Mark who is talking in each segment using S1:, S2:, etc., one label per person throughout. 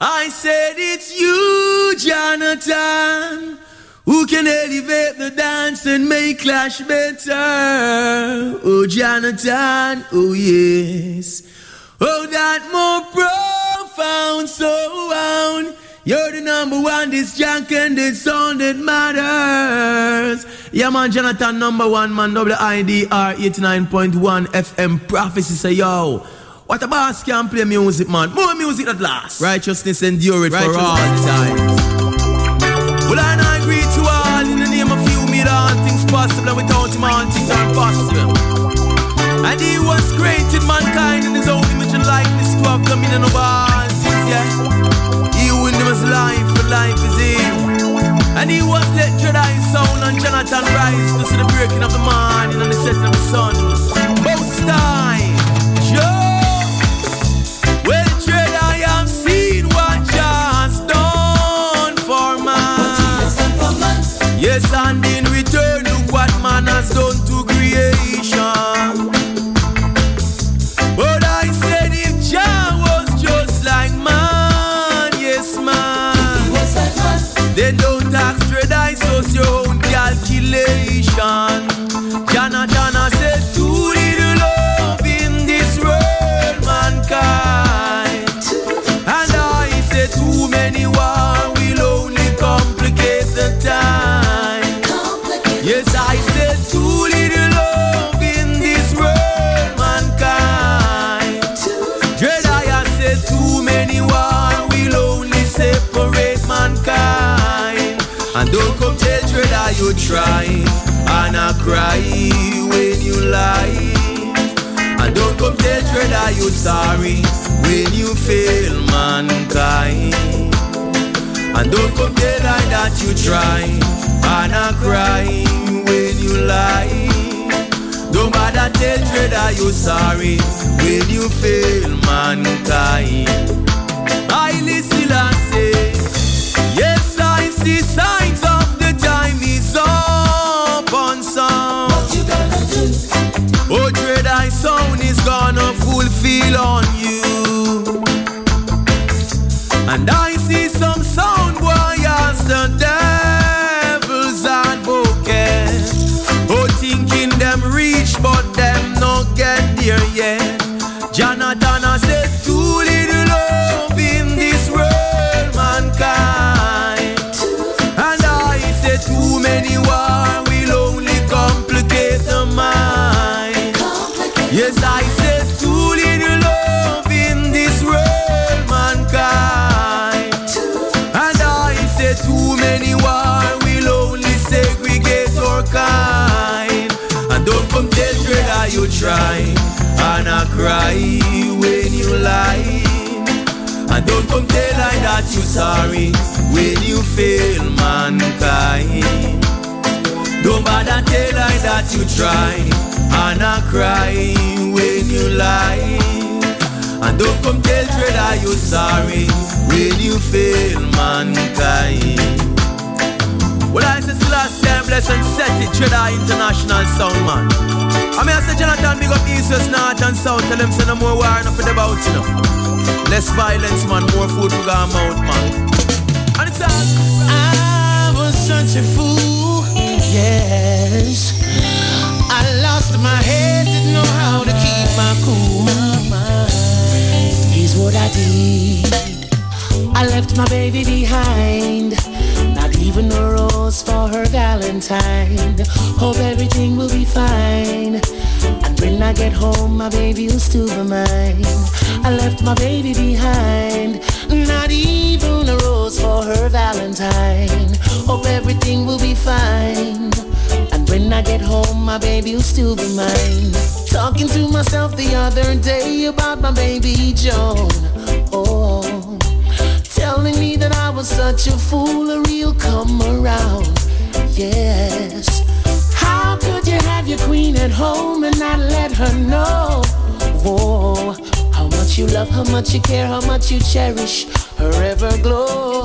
S1: I said it's you, Jonathon, who can elevate the dance and make clash better. Oh, Jonathon, oh yes. Oh, that more profound sound. You're the number one, this junk and this sound that matters. Yeah, man, Jonathon, number one, man, WIDR 89.1 FM prophecy say, yo. What a boss can play music, man. More music at last. Righteousness endure it for all time. Well, I not agree to all in the name of you, made all things possible, and without him, all things are impossible. And he was created mankind in his own image and likeness to have dominion over all things, yeah. He who in him is life, for life is him. And he was let Jedi sound and Jonathon rise to see the breaking of the morning and the setting of the sun. Most time, you try and I cry when you lie. And don't come tell Dread I you sorry when you fail mankind. And don't come tell I that you try and I cry when you lie. Don't bother tell Dread are you sorry when you fail mankind. I listen and say, sound is gonna fulfill on you. And I try and I cry when you lie. And don't come tell I that you sorry when you fail mankind. Don't bother tell I that you try and I cry when you lie. And don't come tell Dread are you sorry when you fail mankind. Well, I say bless and set it, Dread International Sound Man. I mean, I say Jonathon, big up East, West, North and South, tell them say no more war, enough for the bout, you know. Less violence, man, more food for our mouth, man. And it's all.
S2: I was such a fool, yes. I lost my head, didn't know how to keep my cool. Here's what I did. I left my baby behind. Even a rose for her Valentine. Hope everything will be fine. And when I get home, my baby will still be mine. I left my baby behind. Not even a rose for her Valentine. Hope everything will be fine. And when I get home, my baby will still be mine. Talking to myself the other day about my baby Joan. Oh, telling me that I was such a fool, a real come around. Yes. How could you have your queen at home and not let her know? Whoa, how much you love, how much you care, how much you cherish her everglow.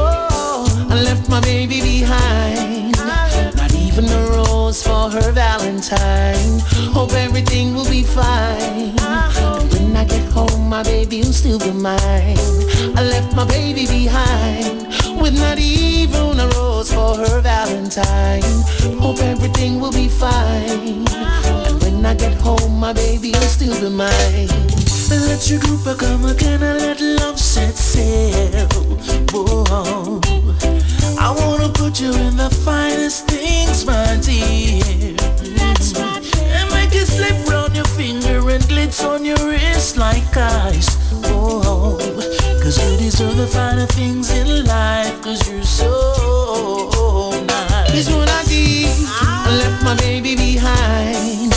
S2: Oh, I left my baby behind. Not even a rose for her Valentine. Hope everything will be fine. And when I
S3: I get home, my baby will still be mine. I left my baby behind with not even a rose for her Valentine. Hope everything will be fine. And when I get home, my baby will still be mine. Let your group come again and let love set sail. Whoa. I wanna put you in the finest things, my dear. And make it slip round your finger and glitz on your wrist like ice. Oh, cause you deserve the finer things in life, cause you're so nice. This what I did, I left my baby behind.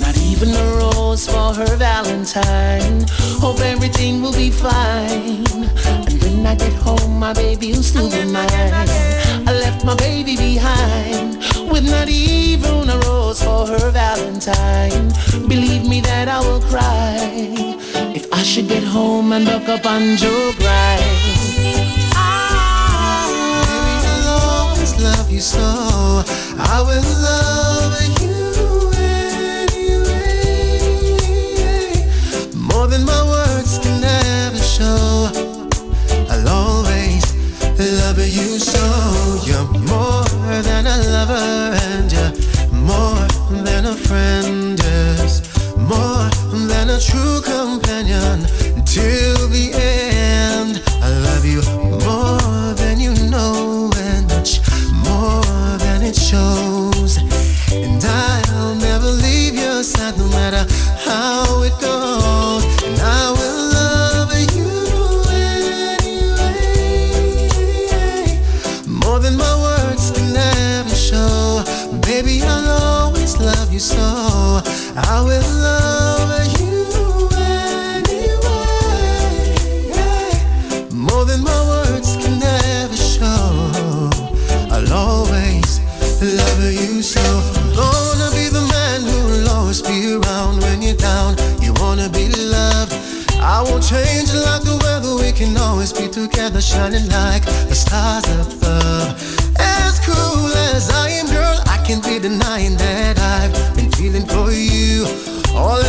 S3: Not even a rose for her Valentine. Hope everything will be fine. I get home, my baby will still be mine. I left my baby behind with not even a rose for her Valentine. Believe me that I will cry if I should get home and look up on Joe Bright.
S2: I'll always love you so. I will love you love you so. You're more than a lover, and you're more than a friend. Yes, more than a true companion till the end. Change like the weather. We can always be together, shining like the stars above. As cool as I am, girl, I can't be denying that I've been feeling for you. All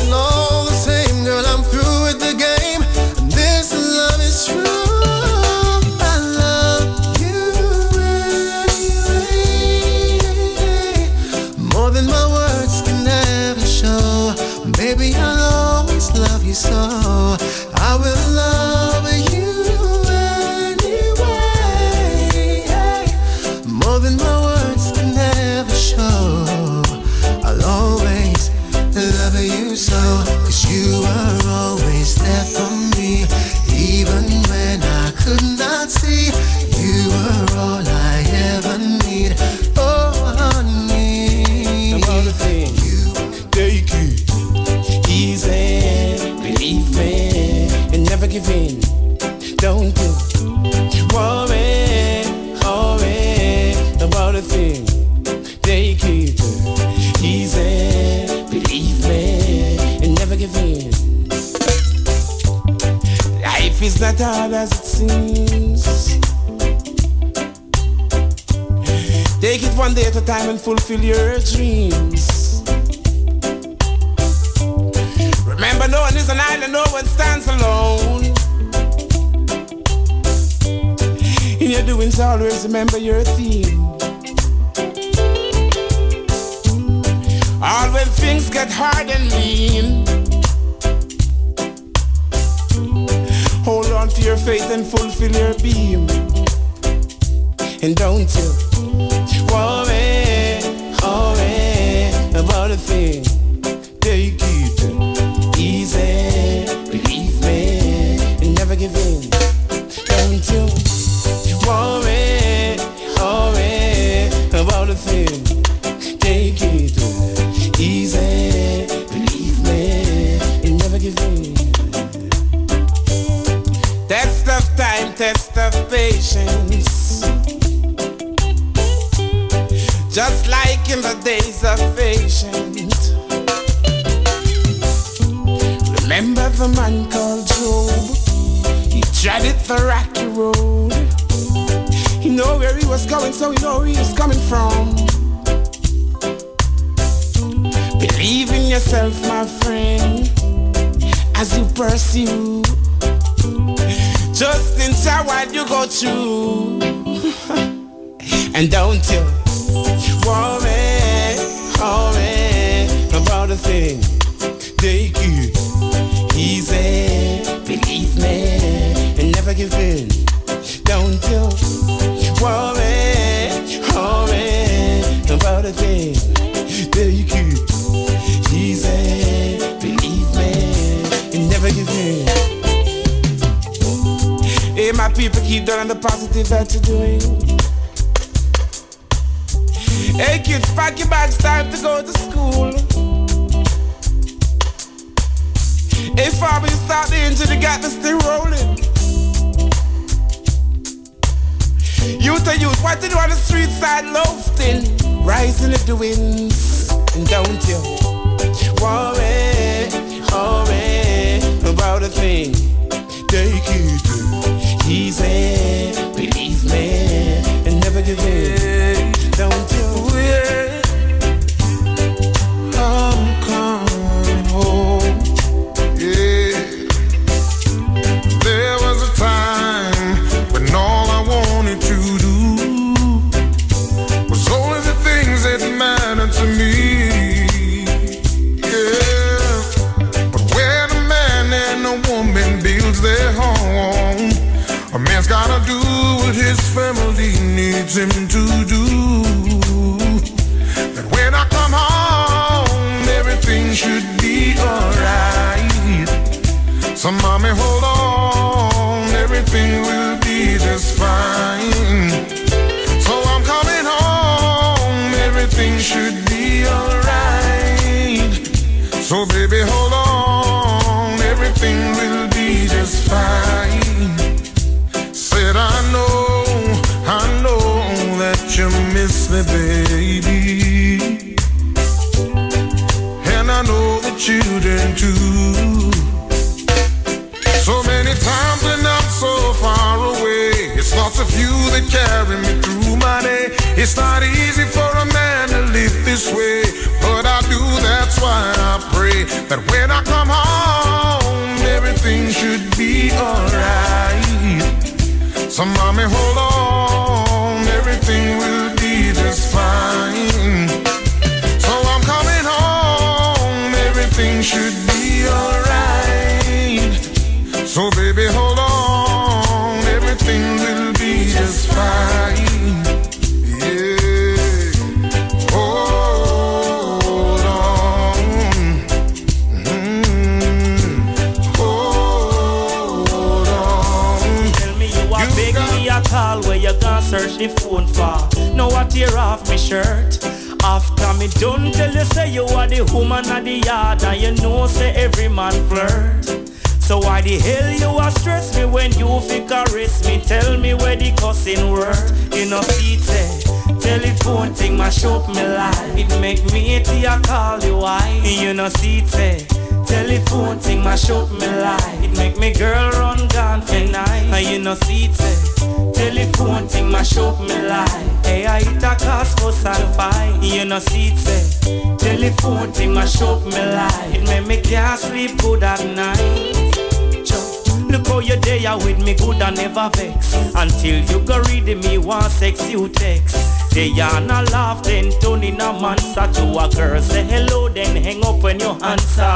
S4: Jayana laugh, then turn in a monster to a girl. Say hello, then hang up when you answer.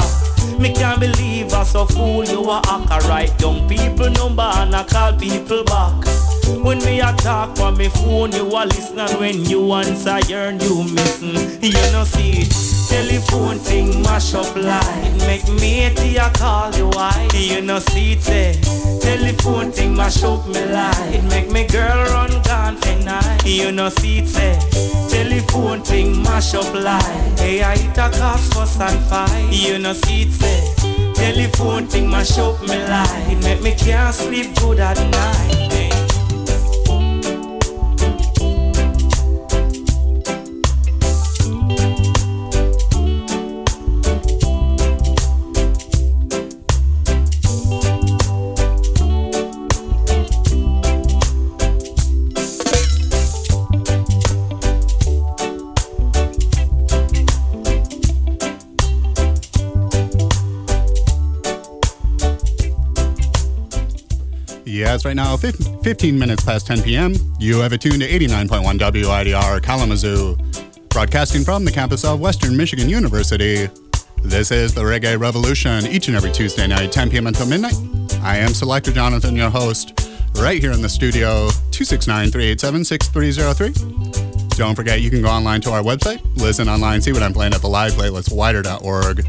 S4: Me can't believe I so fool you are a talk on me phone, you a listening when you answer, you're you missing. You know see telephone thing mash up line. Make me to call you why. You know see it. Eh? Telephone thing mash up me light. Make me girl run down gone night. You know see it. Eh? Telephone thing mash up line. Hey, I hit a cause for and fight. You know see it. Eh? Telephone thing mash up me light. Make me can't sleep good at night.
S5: Broadcast right now, 15 minutes past 10 p.m. You have it tuned to 89.1 WIDR Kalamazoo, broadcasting from the campus of Western Michigan University. This is the Reggae Revolution, each and every Tuesday night, 10 p.m. until midnight. I am Selector Jonathon, your host, right here in the studio, 269 387 6303. Don't forget, you can go online to our website, listen online, see what I'm playing at the live playlist, widr.org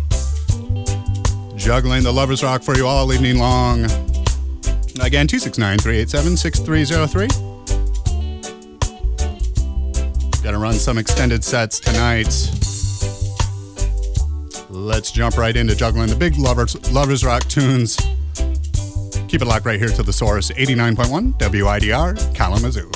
S5: juggling the Lovers Rock for you all evening long. Again, 269 387 6303. Gonna run some extended sets tonight. Let's jump right into juggling the big Lovers, Lovers Rock tunes. Keep it locked right here to the source 89.1 WIDR Kalamazoo.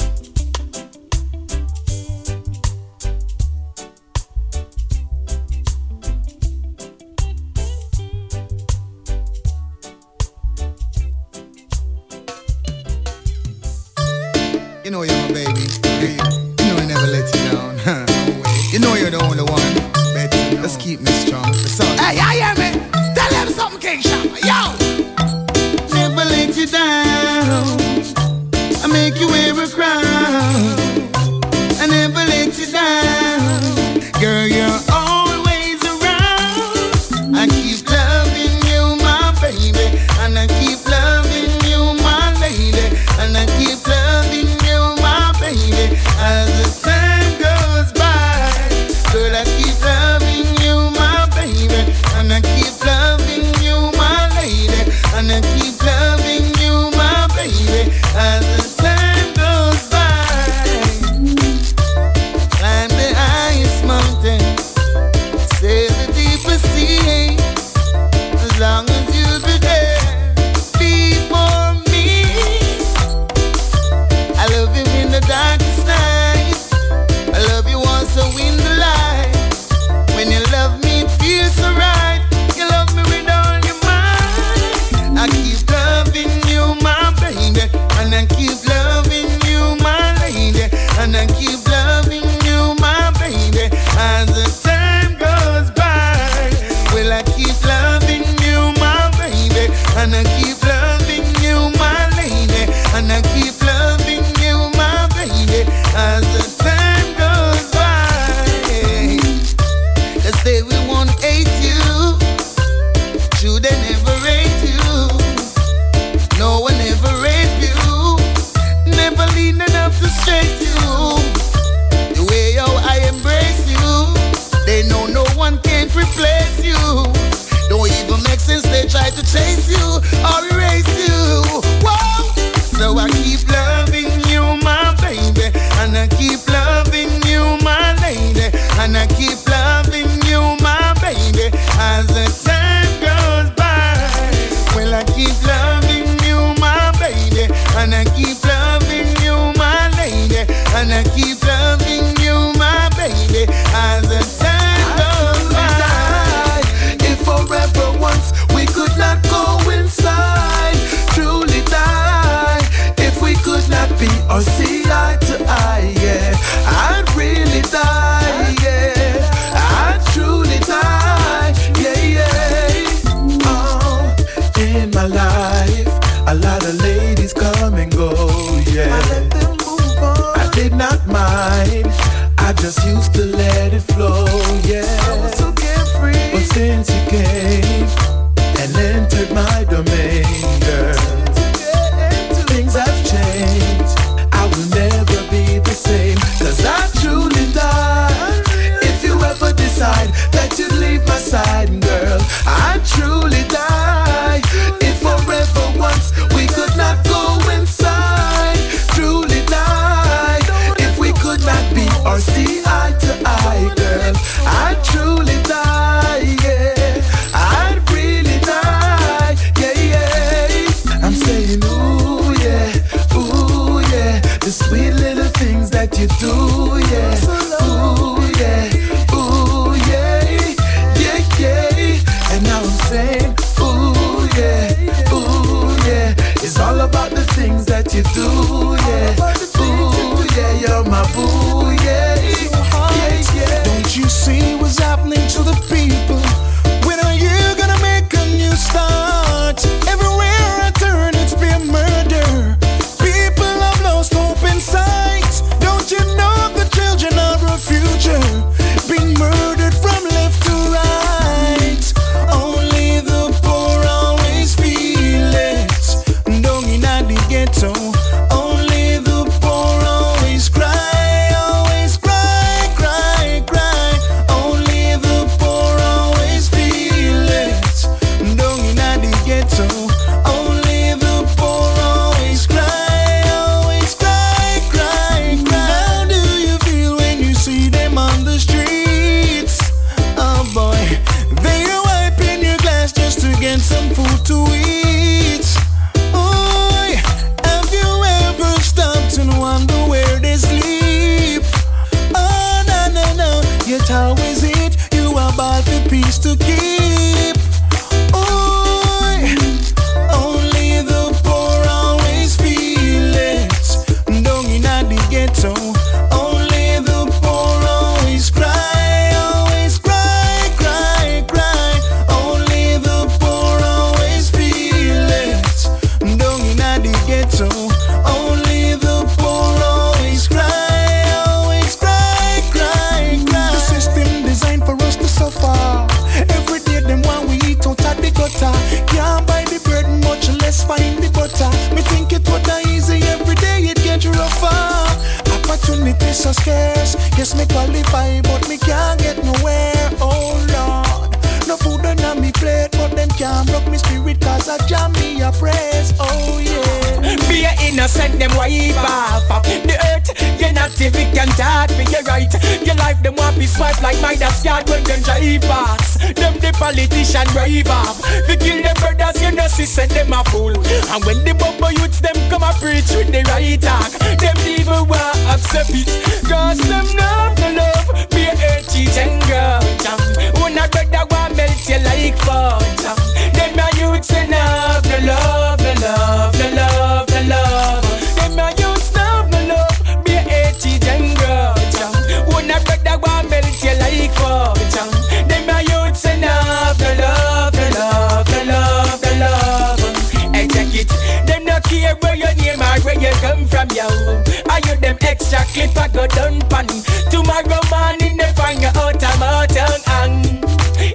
S6: Them
S7: extra clip I go done pan? Tomorrow morning they find you out of mountain and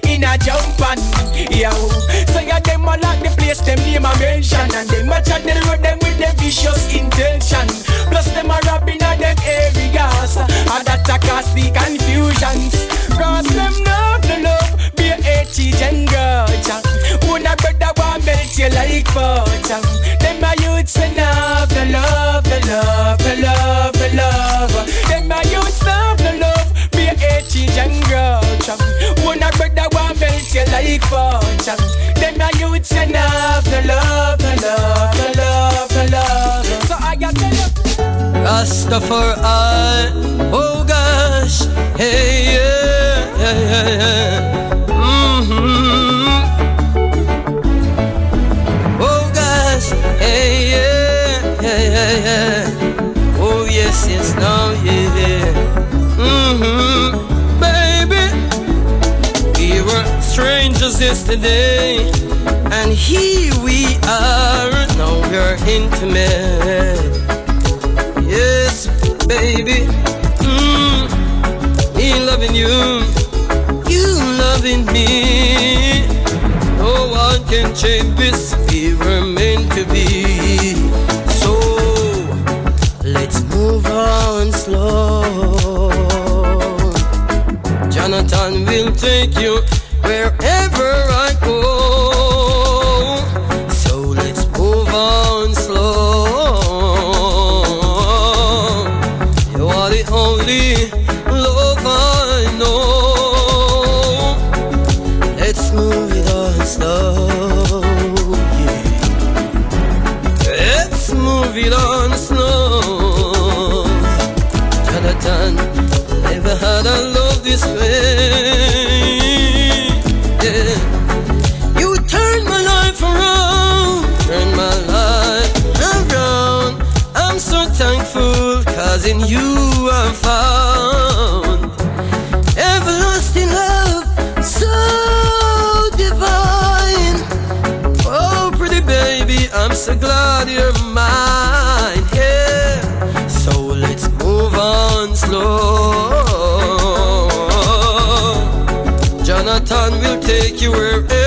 S7: in a jump on, yo. So yeah, them all like the place, them name a mention and them match chat the road them with them vicious intention. Plus them a robbing at them areas, and that a cause the confusions. Cause them love love, girl. Who not brother want melt you like butter. Them my youths enough, the love, the love, the love, the love. Them my youths love the love, be girl. Who not brother want melt you like butter. Them my youths enough, the love, the love, the love, the love. So I got tell you.
S8: Rastafari, oh gosh, hey yeah, yeah, yeah, yeah. Yes, now yeah. Mm-hmm. Baby, we were strangers yesterday, and here we are. Now we're intimate. Yes, baby. Mm, me loving you, you loving me. No one can change this. We were meant to be. Take you cause in you I found everlasting love, so divine. Oh, pretty baby, I'm so glad you're mine. Yeah, so let's move on slow. Jonathon will take you wherever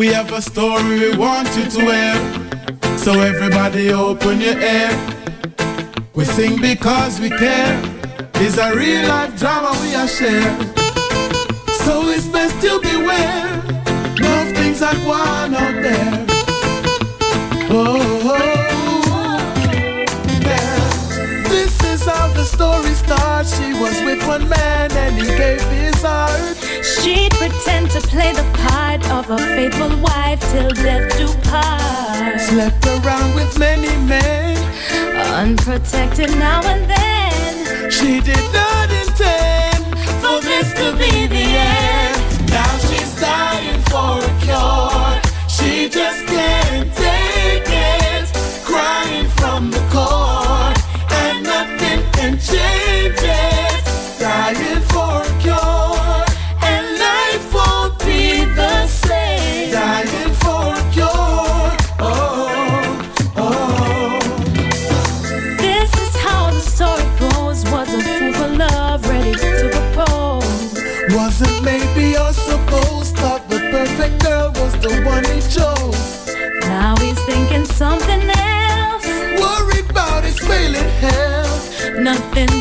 S8: We
S9: have a story we want you to hear. So everybody open your ear. We sing because we care. It's a real life drama we are share. So it's best you beware. Enough things are going out there. Oh, yeah. This is how the story starts.
S10: she was with one man and he gave his heart.
S11: She'd pretend to play the part of a faithful wife till death do part.
S10: Slept around with many men,
S11: unprotected now and then.
S10: She did not intend for this to be the end. Now she's dying for a cure. She just can't take it, crying from the core, and nothing can change it. Health.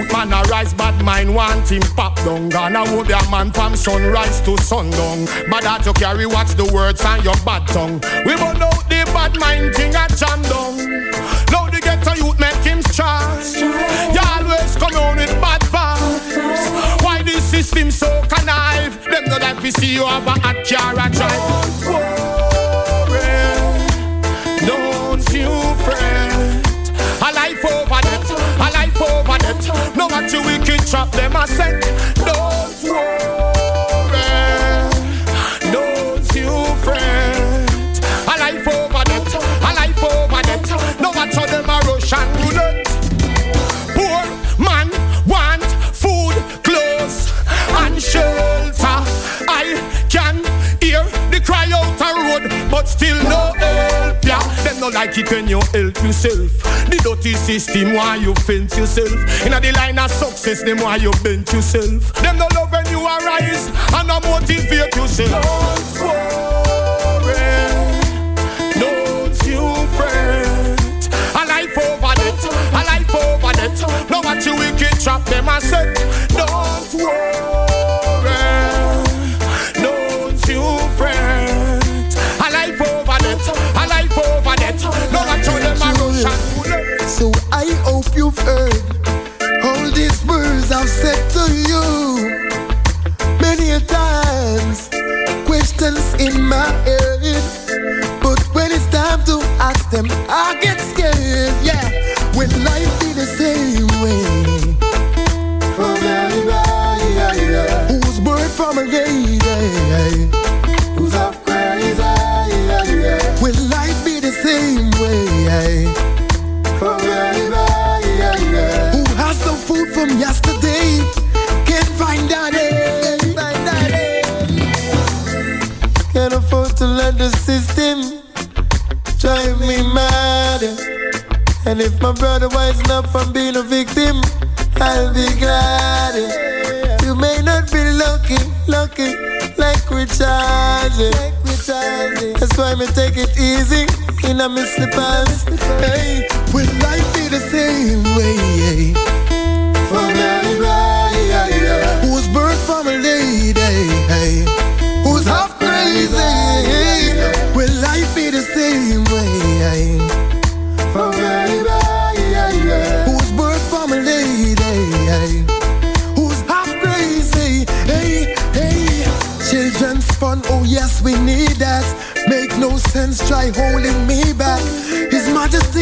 S12: Youth man a rise, bad mind want him pop down. Gonna hold be a man from sunrise to sundown. But that you carry watch the words on your bad tongue. We burn out the bad mind thing a jam down. Now the ghetto youth make him strong. You always come on with bad vibes. Why this system so connive? Them know that we see you have a hot car a drive. What wicked trap them a set. Like it when you help yourself. The dirty system why you fence yourself. Inna the line of success, them why you bent yourself. Them no love when you arise and no motivate yourself. Don't worry, don't you fret. A life over it, a life over it. No what you wicked trap them a set. Don't worry,
S6: you've eh? heard all these words I've said to you many a times. Questions in my head, but when it's time to ask them, I get the system drive me mad. And if my brother wising up from being a victim, I'll be glad. You may not be lucky, lucky, like we charging. That's why me take it easy in a me slippers. Hey, will life be the same way?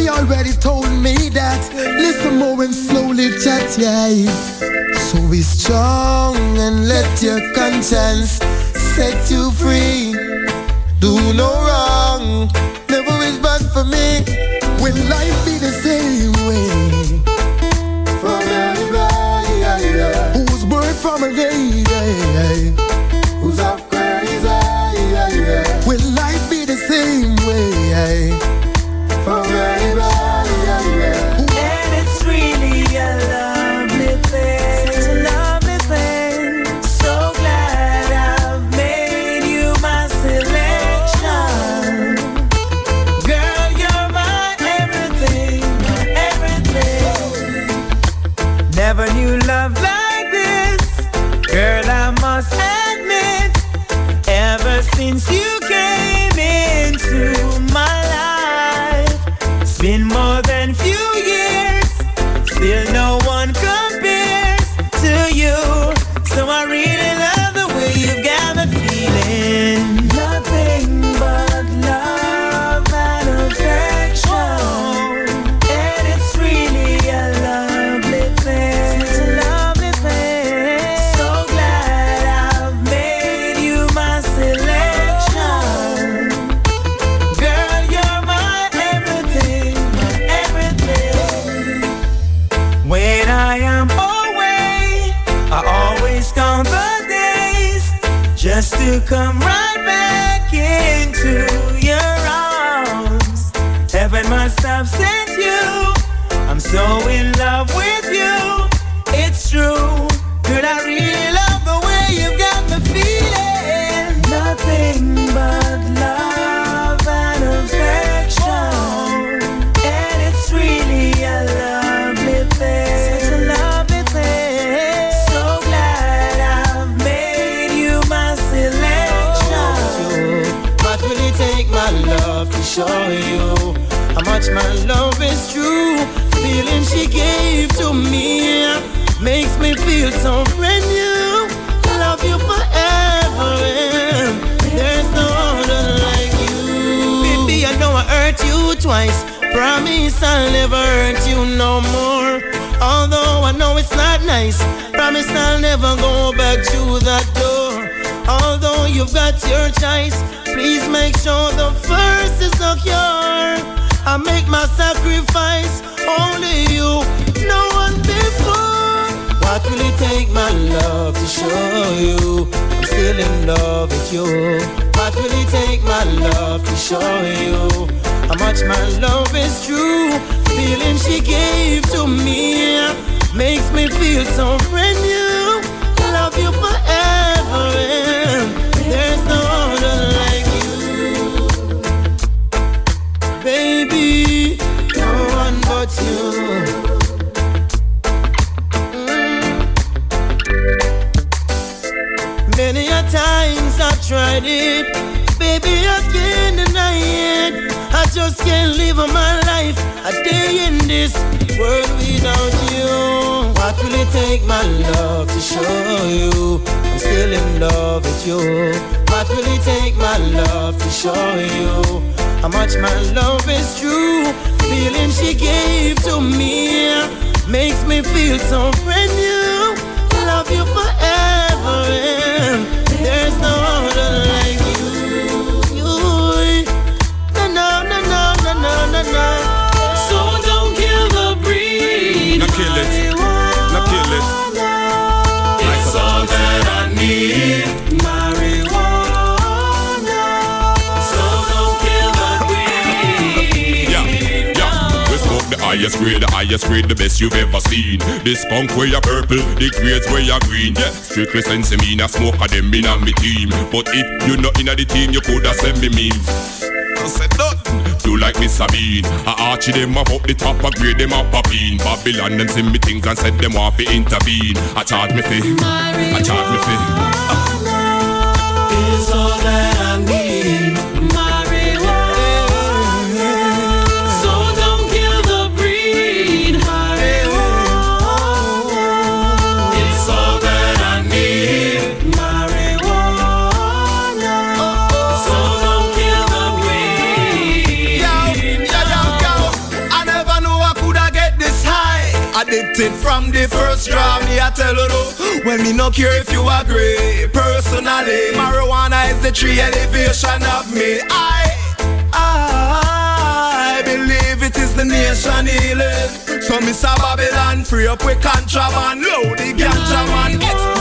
S9: Already told me that. Listen more and slowly chat, yeah. So be strong and let your conscience set you free. Do no wrong, never is bad for me. Will life be the same way? From everybody, who's born from a lady,
S13: Heaven must have sent you. I'm so in love with you. It's true. Girl, I really love the way you've got me feeling. Nothing but love and affection. And it's really a lovely thing. Such a lovely thing. So glad I've made you my selection.
S2: What will it take, my love, to show you much my love is true? Feeling she gave to me makes me feel so brand new. Love you forever, and there's no other like you. Baby, I know I hurt you twice. Promise I'll never hurt you no more. Although I know it's not nice, promise I'll never go back to that door. Although you've got your choice, please make sure the first is secure. I make my sacrifice, only you, no one before. What will it take, my love, to show you I'm still in love with you? What will it take, my love, to show you how much my love is true? Feeling she gave to me makes me feel so brand new. Tried it, baby, I can't deny it. I just can't live my life a day in this world without you. What will it take, my love, to show you I'm still in love with you? What will it take, my love, to show you how much my love is true? Feeling she gave to me makes me feel so brand new. Love you forever, and there's no no, no, no, no. So don't kill the breed.
S14: Now kill it. Now kill it.
S2: It's all that I need. Marijuana. So don't kill the breed.
S14: Yeah, yeah. We smoke the highest grade, the highest grade, the best you've ever seen. This punk where you purple, the grades where you green. Yeah, strictly sense me, a smoke of them in on me team. But if you not in the team, you coulda send me mean. I said nothing. Like Miss Sabine. I archie them up up the top, I grade them up a bean. Babylon them send me things and said them want to intervene. I charge me fee. I charge me fee.
S2: Is all that I
S9: addicted from the first draw. Me I tell you though, when me no care if you agree. Personally, marijuana is the tree elevation of me. I, I believe it is the nation healing. So Mr. Babylon, free up with contraband, load the ganja man, expose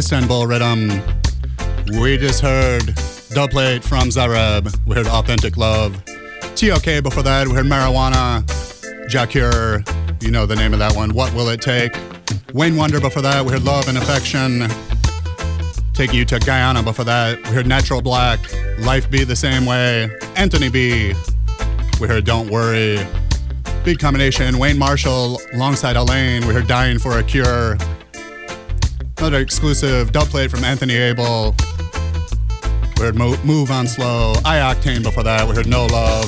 S15: Istanbul Rhythm. We just heard Dubplate from Zareb. We heard Authentic Love. TOK before that, we heard Marijuana. Jah Cure, you know the name of that one. What Will It Take? Wayne Wonder before that, we heard Love and Affection. Taking you to Guyana before that, we heard Natural Black. Life Be the Same Way. Anthony B. We heard Don't Worry. Big combination. Wayne Marshall alongside Alaine. We heard Dying for a Cure. Another exclusive dub plate from Anthony Able. We heard Mo- Move on Slow. I-Octane before that. We heard No Love.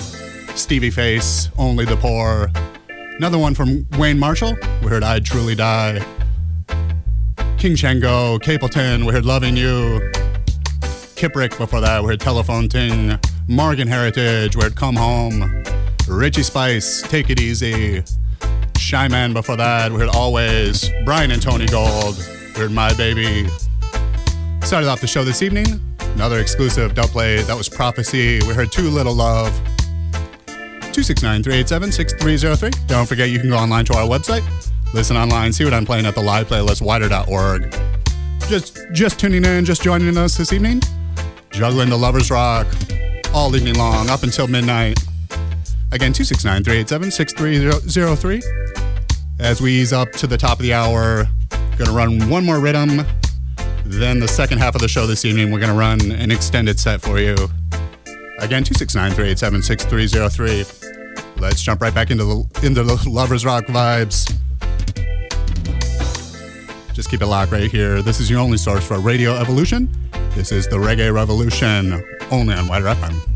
S15: Stevie Face. Only the Poor. Another one from Wayne Marshall. We heard I'd Truly Die. King Shango. Capleton. We heard Loving You. Kiprich before that. We heard Telephone Ting. Morgan Heritage. We heard Come Home. Richie Spice. Take It Easy. Shyam before that. We heard Always. Brian and Tony Gold. My Baby. Started off the show this evening. Another exclusive dub play. That was Prophecy. We heard Too Little Love. 269 387 6303. Don't forget you can go online to our website. Listen online, see what I'm playing at the live playlist, widr.org. Just just tuning in, just joining us this evening. Juggling the Lovers Rock all evening long, up until midnight. Again, 269 387 6303. As we ease up to the top of the hour, gonna run one more rhythm. Then the second half of the show this evening, we're gonna run an extended set for you. Again, 269 387 6303. Let's jump right back into the into the Lovers Rock vibes. Just keep it locked right here. This is your only source for Radio Evolution. This is the Reggae Revolution, only on WIDR FM.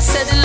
S6: Reddedin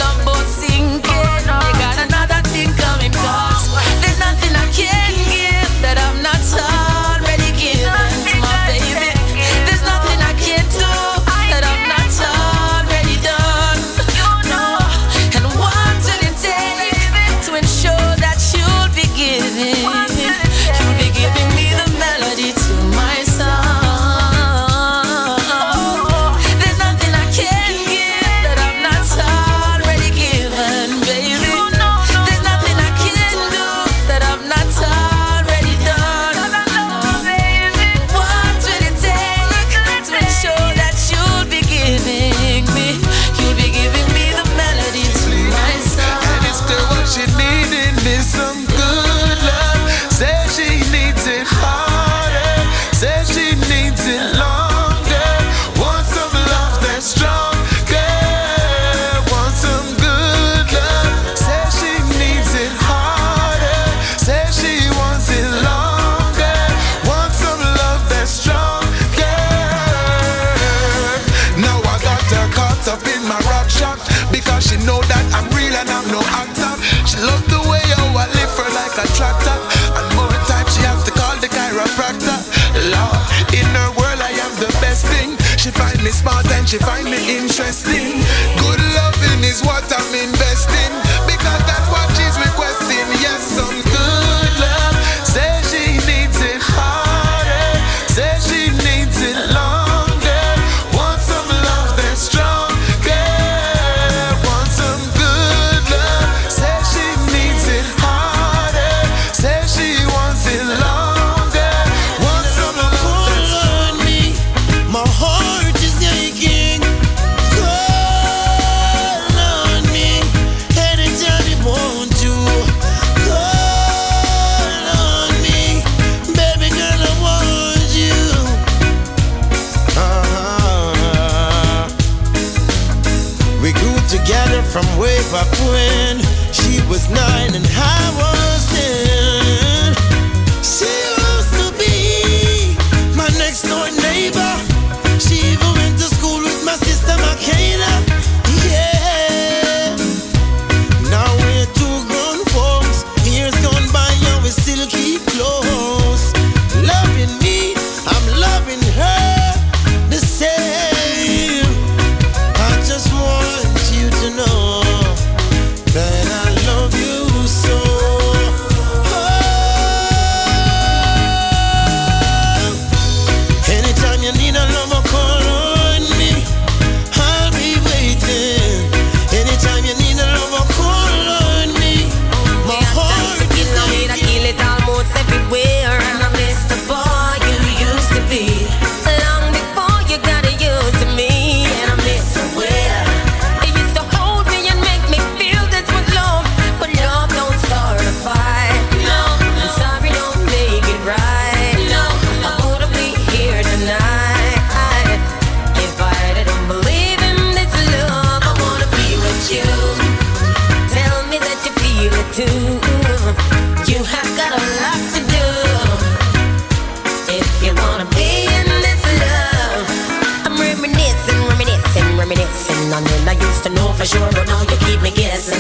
S6: I used to know
S16: for sure But now you keep me guessing.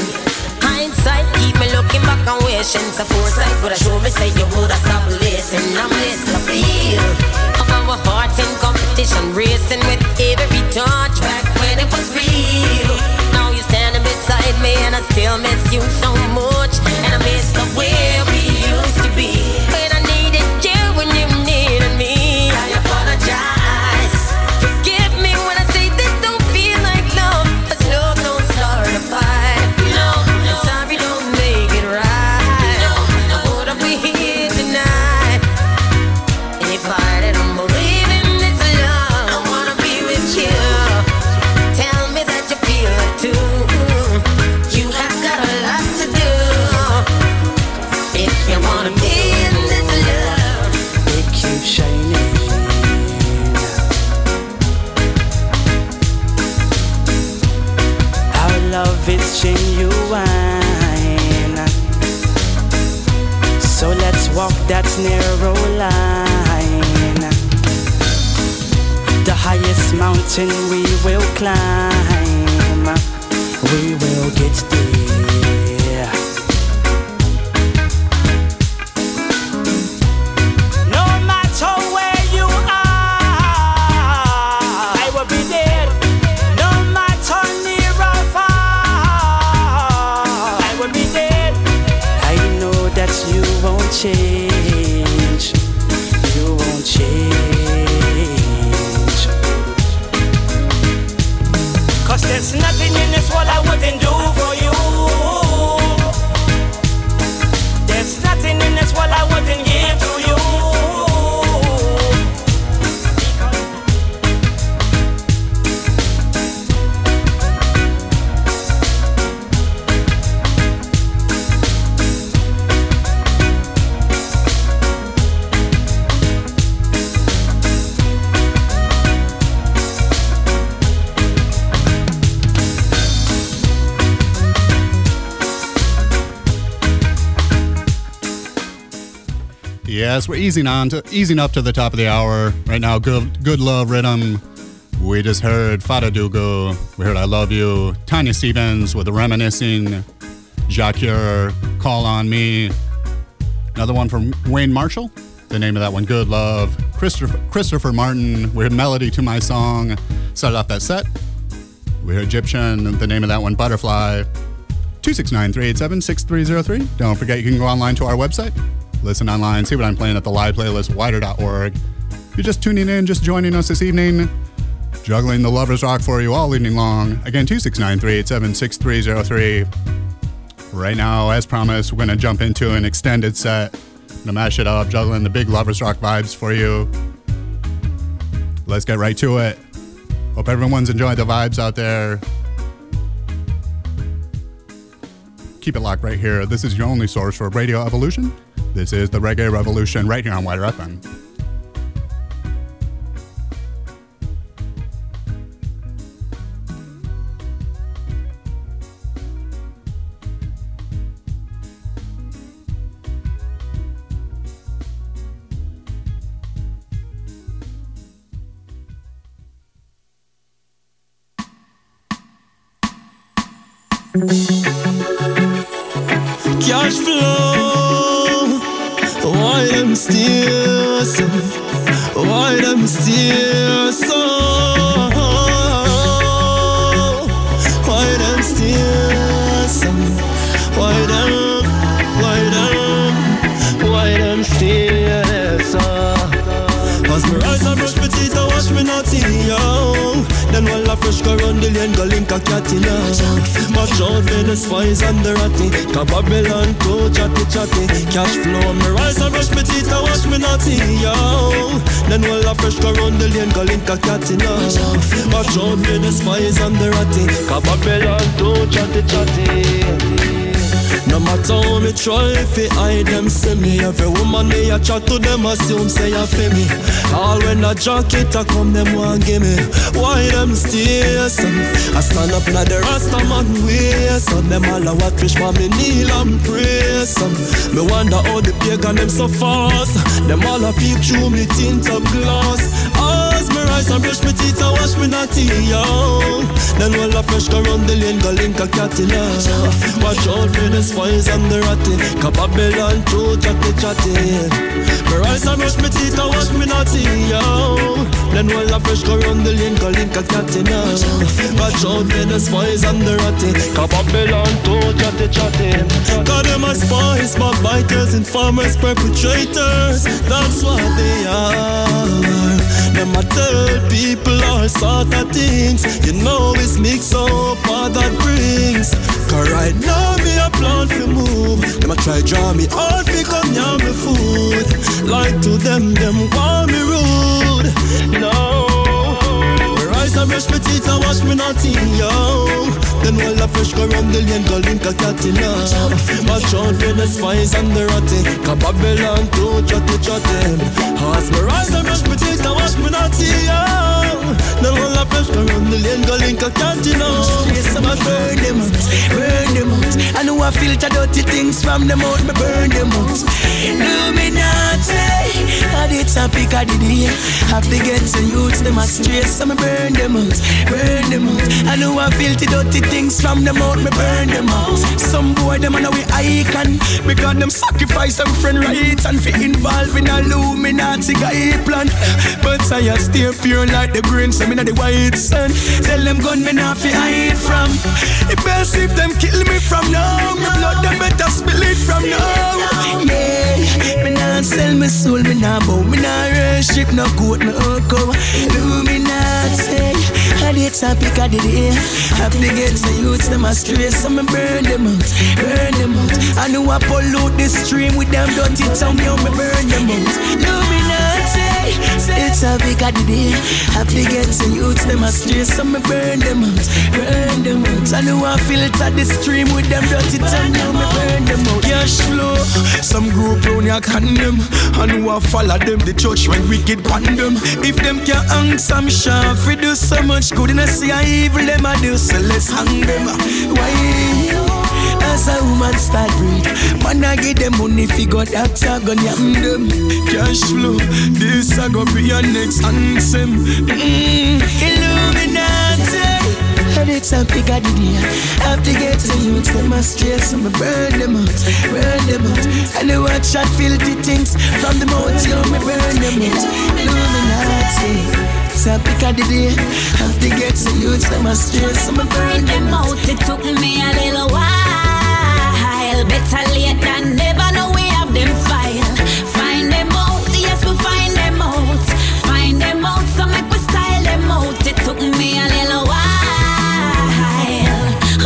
S16: Hindsight keep me looking back and wishing. So foresight would have shown me Say you would have stopped listening. I'm listening for you Of our hearts in competition Racing with every touch Back when it was real. Now you're standing beside me And I still miss you so much. And I miss the way we used to be.
S4: mountain we will climb. We will get there.
S15: podcast. We're easing on to easing up to the top of the hour right now. Good, good love rhythm. We just heard Fada Dougou. We heard I Love You. Tanya Stephens with the Reminiscing. Jah Cure, Call on Me. Another one from Wayne Marshall. The name of that one, Good Love. Christopher, Christopher Martin. We heard Melody to My Song. Started off that set. We heard Gyptian. The name of that one, Butterfly. 269 387 6303. Don't forget you can go online to our website, listen online, see what I'm playing at the live playlist, widr.org. If you're just tuning in, just joining us this evening, juggling the Lovers Rock for you all evening long. Again, 269 387 6303. Right now, as promised, we're going to jump into an extended set. gonna mash it up, juggling the big Lovers Rock vibes for you. Let's get right to it. Hope everyone's enjoying the vibes out there. Keep it locked right here. This is your only source for Radio Evolution. This is the Reggae Revolution right here on WIDR FM.
S17: Cash flow, still so? Why them still so? Go round the lane, go link a cat in yo. Watch out for the spies and the ratty. Cause Babylon too chatty chatty. Cash flow, me rise and brush my teeth, I wash me naughty, yo. Then while I fresh go round the lane, go link a cat in yo. Watch out for the spies and the ratty. Cause Babylon too chatty chatty. No matter how me try fi hide them see me. Every woman me a chat to them assume say a fi me. All when a jacket a come them want give me. Why them stay so I stand up na the rasta man way So them all a watch fish for me kneel and pray so Me wonder how the pagan them so fast. Them all a peep through me tint of glass. As me rise and brush me teeth and wash me naughty yo. Then while I fresh go round the lane go link a cat in Watch out for the spies and the ratty. Cause Babylon true chatty chatty. Me rise and brush me teeth and wash me naughty yo. Then while I fresh go round the lane go link a cat in Watch out for the spies and the ratty. Cause Babylon true chatty chatty. Cause them a spies, backbiters, informers, perpetrators. That's what they are them a tell people all sort of things. You know it's mix up all that brings. Cause right now me a plan to move. Them a try draw me out come near me food. Like to them, them want me rude. No Me and brush me teeth and wash me naughty, yo. Then while I fresh go round the lane go link a cat in Watch out for the spies and the ratty Cause Babylon too chatty chatty As me rise and brush me teeth and wash me naughty, yo Then while I fresh the lane go link a cat in love
S18: Yes, I'ma burn them out, burn them out. I know I filter dirty things from them out, me burn them out. Illuminati, I did a pick of the day. Have to get some youths, them a so me burn them out, burn them out. I know I filter dirty things from them out, me burn them out. Some boy them know we icon because them sacrifice them friend rights and fi involve in a Illuminati guy plan. But I stay pure like the green, so me the white sun. Tell them gun me not fi hide from. It best if them kill me from now. My blood them better spill it from now. Yeah, me not sell my soul, me not bow, me not worship no goat, no oko. Illuminati, I did topic of the day. Have to get the youths them astray, so me burn them out, burn them out. I know I pollute the stream with them dirty tongue, yo, me burn them out. Illuminati, it's a big day. Have to get the youths them astray, so me burn them out, burn them out. I know I filter the stream with them dirty tongue, yo, me burn them out. Cash flow, some group round ya condemn. I know I follow them, the church when wicked pan them. If them can hang some sharp, we do so much good, and I see how evil them I do, so let's hang them. Why? As a woman start breed Man I give them money fi go doctor gun yam them Cash flow This a go be your next anthem mm, Illuminati And it's a big idea Have to get to youths them a stray, so me burn them out, burn them out. And they watch shot filthy things from the mouth, you me burn them out. Illuminati. So I pick out the day Have to get some youths them a stray, so me burn them out.
S19: It took me a little while. Better late than never. Know we have them file. Find them out, yes we find them out. Find them out, so make we style them out. It took me a little while.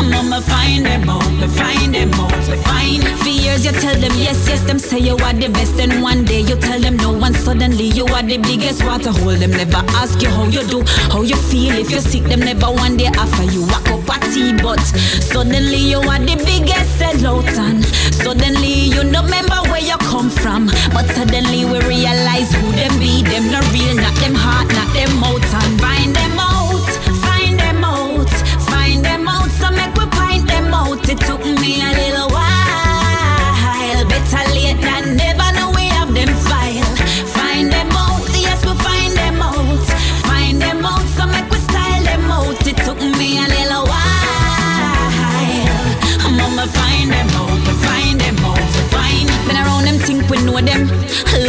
S19: Mama find them out, me find them out, me find. For years you tell them yes, yes, them say you are the best, and one day you tell them no, and suddenly you are the biggest. Water hole them never ask you how you do, how you feel. If you sick, them never one day offer you walk up tea, but suddenly you are the biggest sellout, and suddenly you no remember where you come from, but suddenly we realize who them be. Them not real, not them heart, not them mouth, and find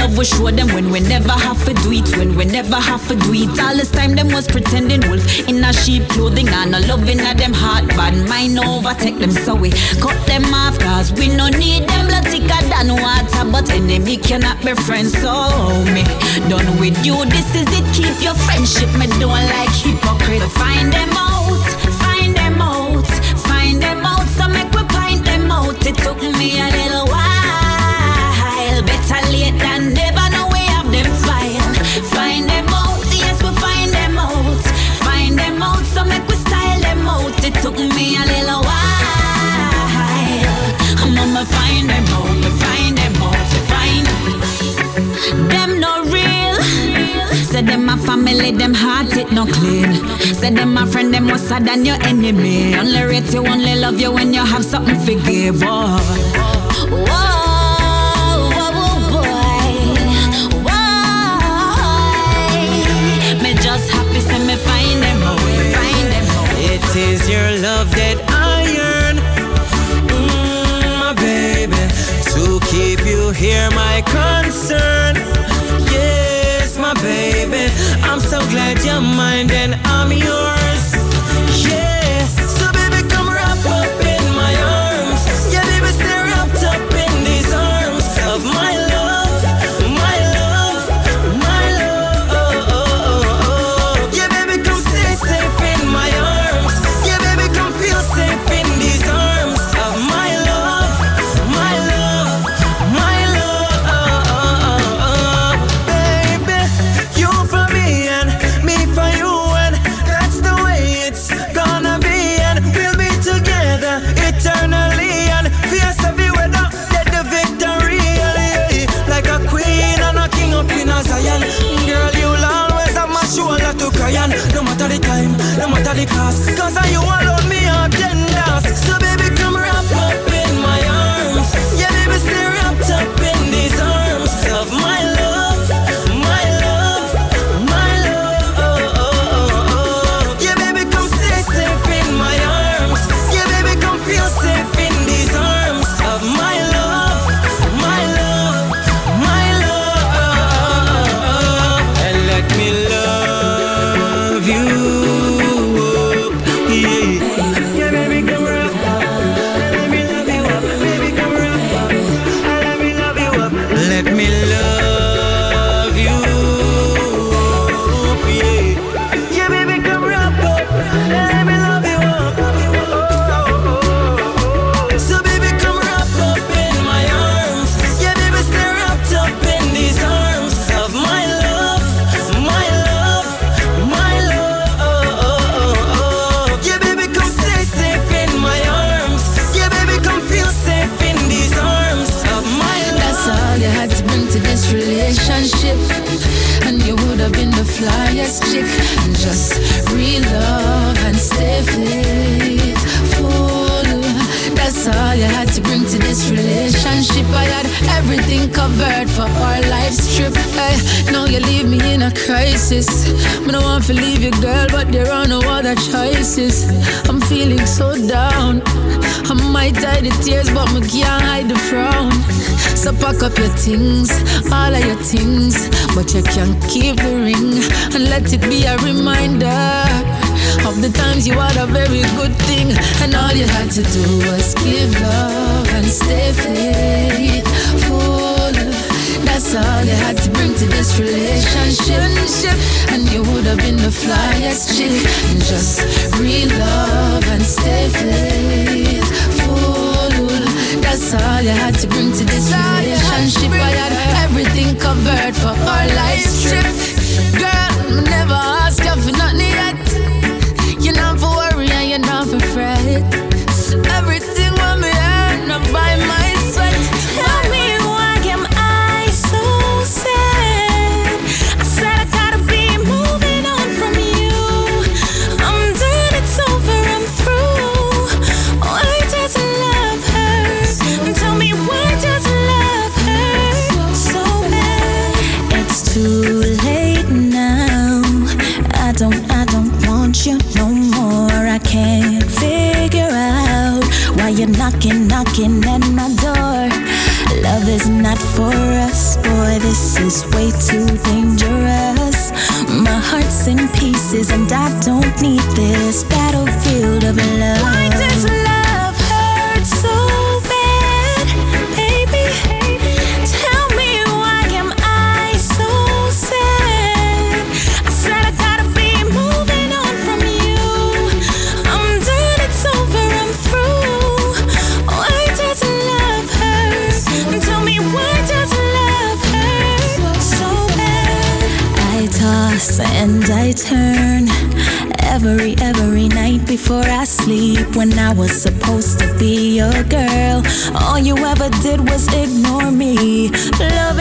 S19: Love we show them when we never have to do it. When we never have to do it. All this time them was pretending wolf in a sheep clothing and a loving at them heart. Bad mind overtake them so we cut them off cause we no need them. Blood thicker than water but enemy cannot be friends. So me done with you. This is it. Keep your friendship. Me don't like hypocrite. Find them out find them out find them out. So make we find them out. It took me a little while family, them heart it no clean. Say them a friend, them worse than your enemy. Only rate you, only love you when you have something to give. Oh. Whoa, just happy, me find them.
S20: It is your love that to do was give love and stay faithful. That's all you had to bring to this relationship. And you would have been the flyest chick. Just real love and stay faithful. That's all you had to bring to this relationship. I had everything covered for our life trip. Girl, never ask you for nothing. by my
S21: of love.
S22: I
S21: was supposed to be your girl. All you ever did was ignore me. Love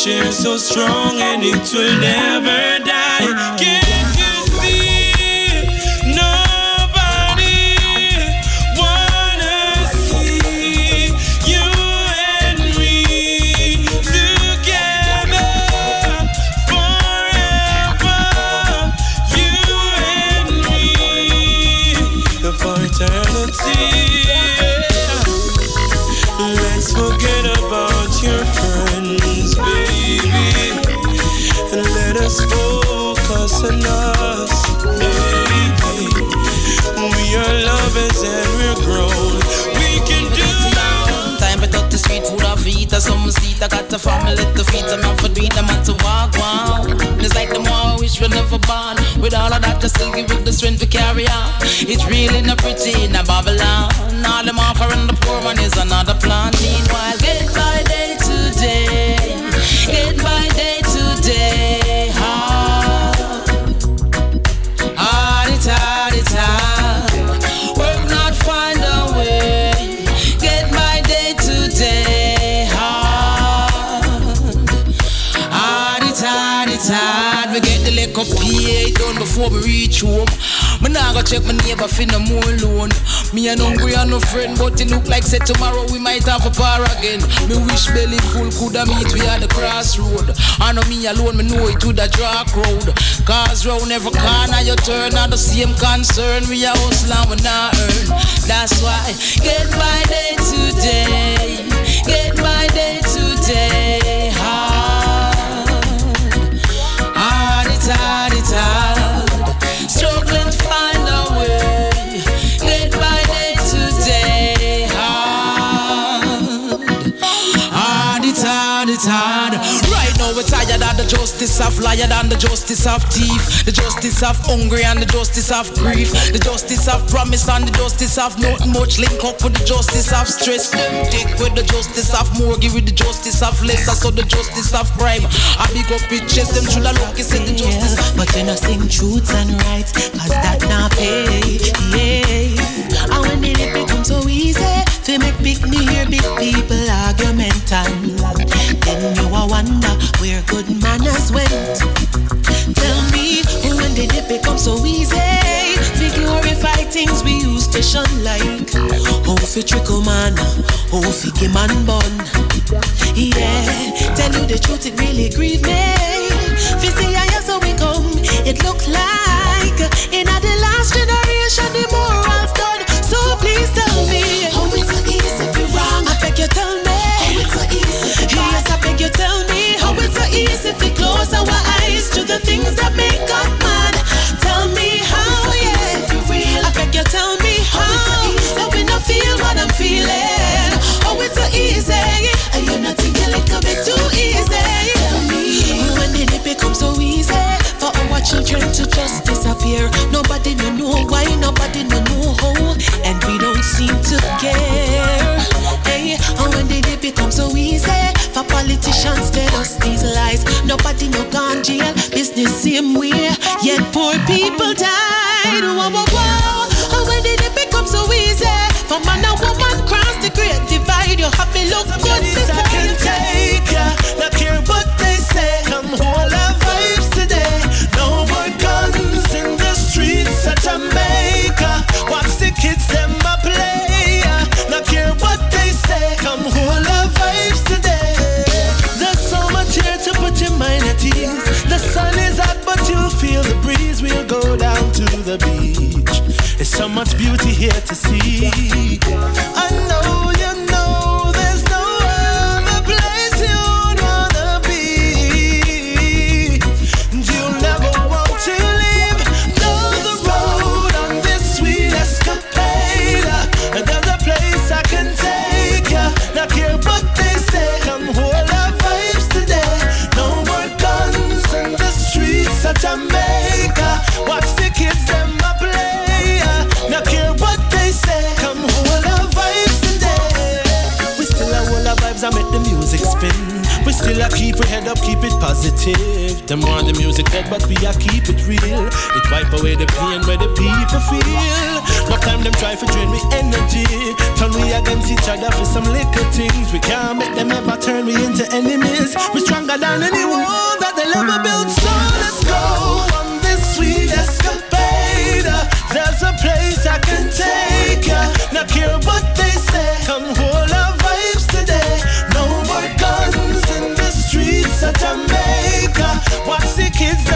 S23: share so strong and it will never die.
S24: Give I got a family to feed and I'm for doing them to walk wow. It's like the more I wish we never born. With all of that, just still give it the strength to carry on. It's really not pretty in a Babylon. All them offering the poor man is another plan. Meanwhile, get by day to day, get by day to day. Before me reach home. Me nah go check my neighbor for no more loan. Me and hungry and no friend, but it look like say tomorrow we might have a par again. Me wish belly full coulda meet we at the crossroad. I know me alone, me know it would a draw crowd. Cause round every corner you turn, on the same concern. We a hustle and we not earn. That's why get my day today, get my day today. Hard, hard it's hard, it's hard. It's. Right now we're tired of the justice of liar and the justice of thief, the justice of hungry and the justice of grief, the justice of promise and the justice of not much link up with the justice of stress. Take with the justice of mortgage with the justice of lesser, so the justice of crime. I big up it chest them should look said the justice.
S2: But you know sing truths and rights, cause that not pay. Yeah. To make big me hear big people argument and then you a wonder where good manners went. Tell me when did it become so easy? To glorify things we used to shun like. Oh fi trickle man, oh fi give man bun? Yeah, tell you the truth it really grieve me. Fi see how so we come, it look like. In the last generation the morals done. So please tell me you tell me. How it's so easy. Yes I beg you tell me. How it's so easy if we close our eyes To the things that make up man Tell me how yeah. I beg you tell me how That we not feel what I'm feeling. Oh it's so easy. And you not think a little bit too Nobody no gone jail Business same way Yet poor people died. Whoa, whoa, whoa. And when did it become so easy For man and woman cross the great
S23: the beach. There's so much beauty here to see. I know up, keep it positive. Them want the music dead, but we a keep it real. It wipe away the pain where the people feel. No time them try to drain me energy. Turn we against each other for some little things. We can't make them ever turn me into enemies. We stronger than any wall that they'll ever build. So let's go on this sweet escapade. There's a place I can take ya. Not care what they say. Come hold our Watch the kids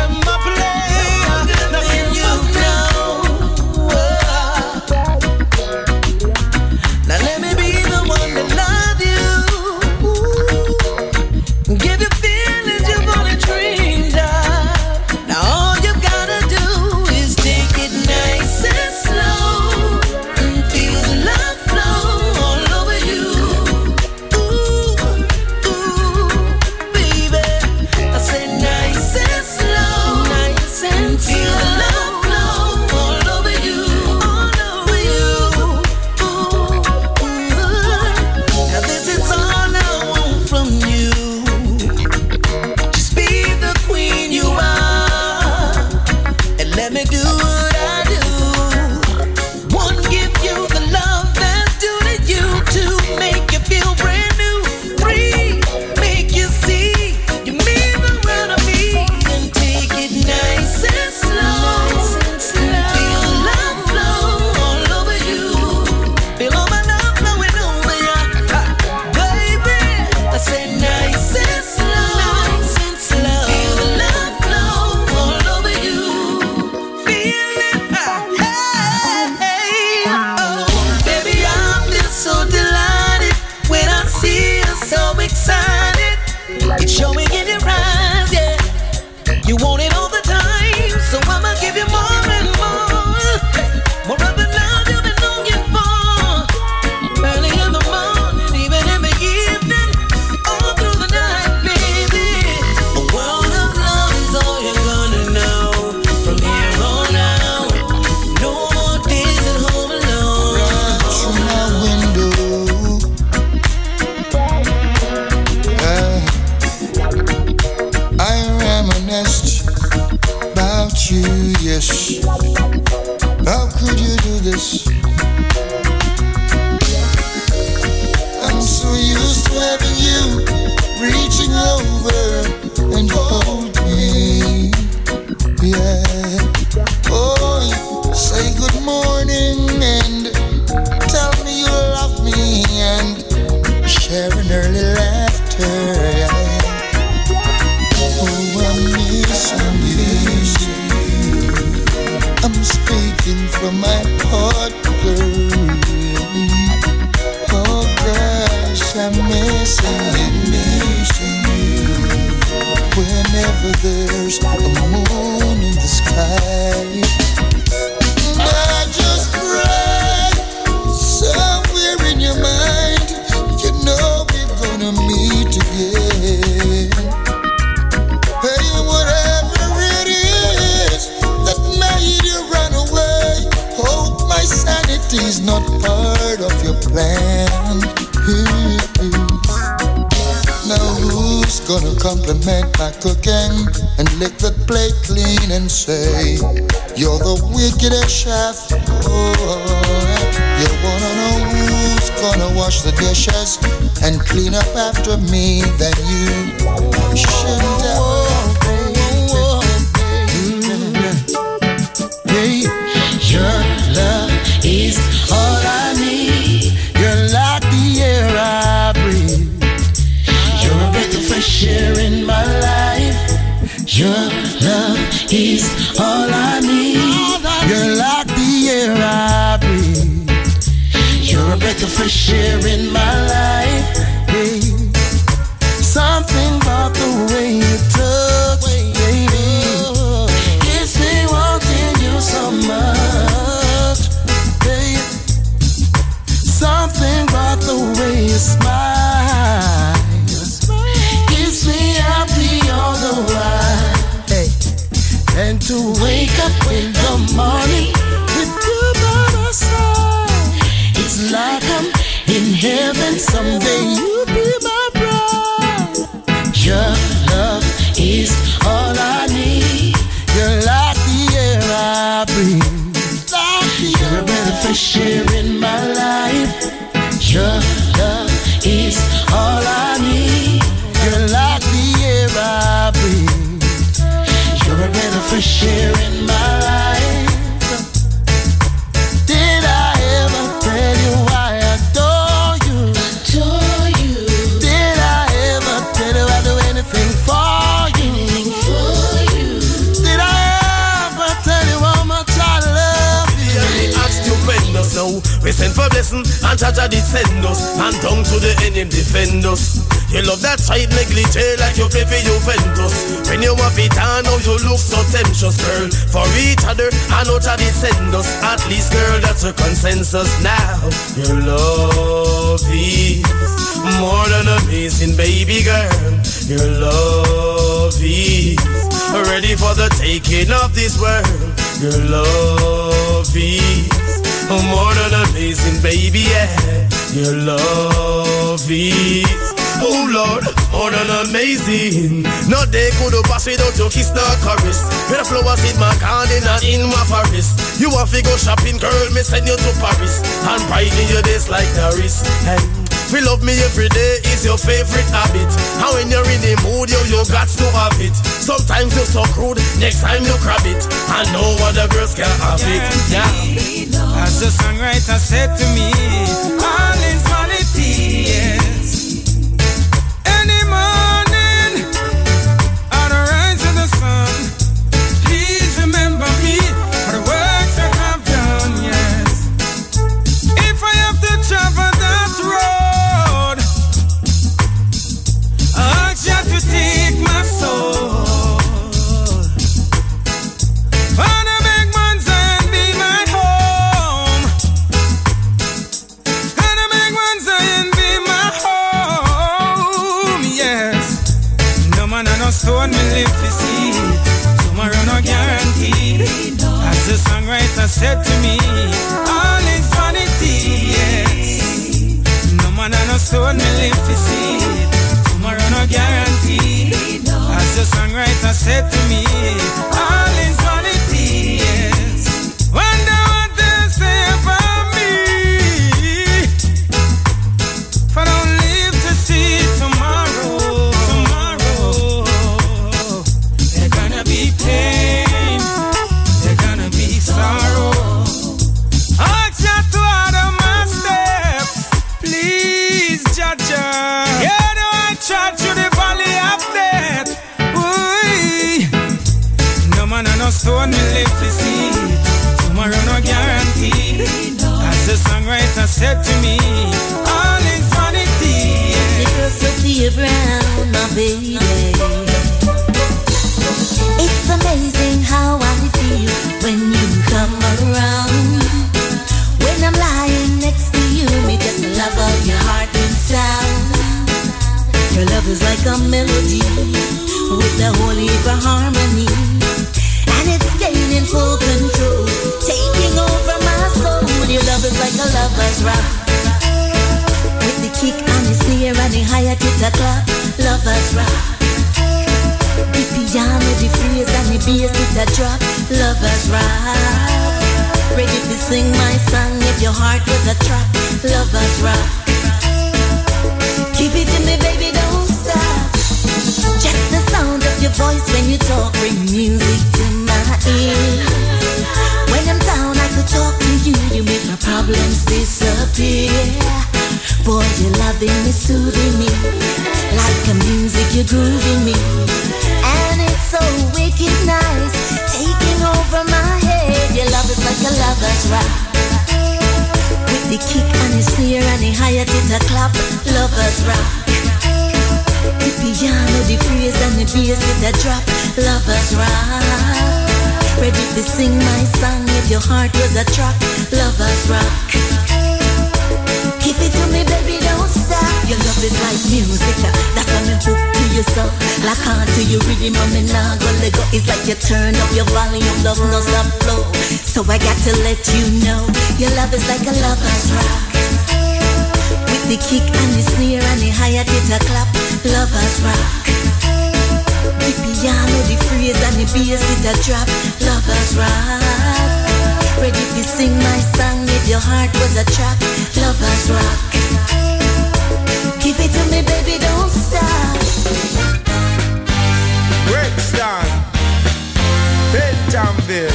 S25: baby
S24: girl, your love is ready for the taking of this world. Your love is more than amazing, baby. Yeah, your love is. Oh Lord, more than amazing. No day could pass without your kiss, nor chorus. Better the flowers in my garden and in my forest. You want to go shopping, girl? Me send you to Paris and brighten your days like Paris. Hey. We love me every day is your favorite habit. How when you're in the mood, yo, you got to have it. Sometimes you're so crude, next time you grab it. I know other girls can have it. Yeah.
S4: As the songwriter said to me, all is vanity. Yeah. said to me, All is vanity, yes. No man and no stone me live to see. Tomorrow no guarantee. As the songwriter said to me, said to me, all is vanity.
S23: Little Sophia Brown, my baby. It's amazing how I feel when you come around. When I'm lying next to you, me just love how your heart beats sound. Your love is like a melody with heap of harmony. A lover's rock. With the kick and the snare and the higher to the clap, lover's rock. The piano, the phrase and the bass to the drop, lover's rock. Ready to sing my song if your heart was a trap, lover's rock. Give it to me, baby, don't stop. Just the sound of your voice when you talk bring music to my ear. Problems disappear. Boy, you're loving me, soothing me. Like a music, you're grooving me. And it's so wicked nice. Taking over my head. Your love is like a lover's rock. With the kick and the snare and the higher to the clap, lovers rock. The piano, the phrase and the bass with the drop, lovers rock. Ready to sing my song if your heart was a track, lovers rock. Give it to me, baby, don't stop. Your love is like music, that's why me hook to you so. Like on to your rhythm, me nah go let go. It's like you turn up your volume, love no stop flow. So I got to let you know, your love is like a lover's rock. With the kick and the snare and the higher to the clap, lovers rock. The piano, the phrase and the bass with a drop, lovers rock. Ready to sing my song if your heart was a track, lovers rock. Give it to me, baby, don't stop.
S9: Brixton, Pentonville,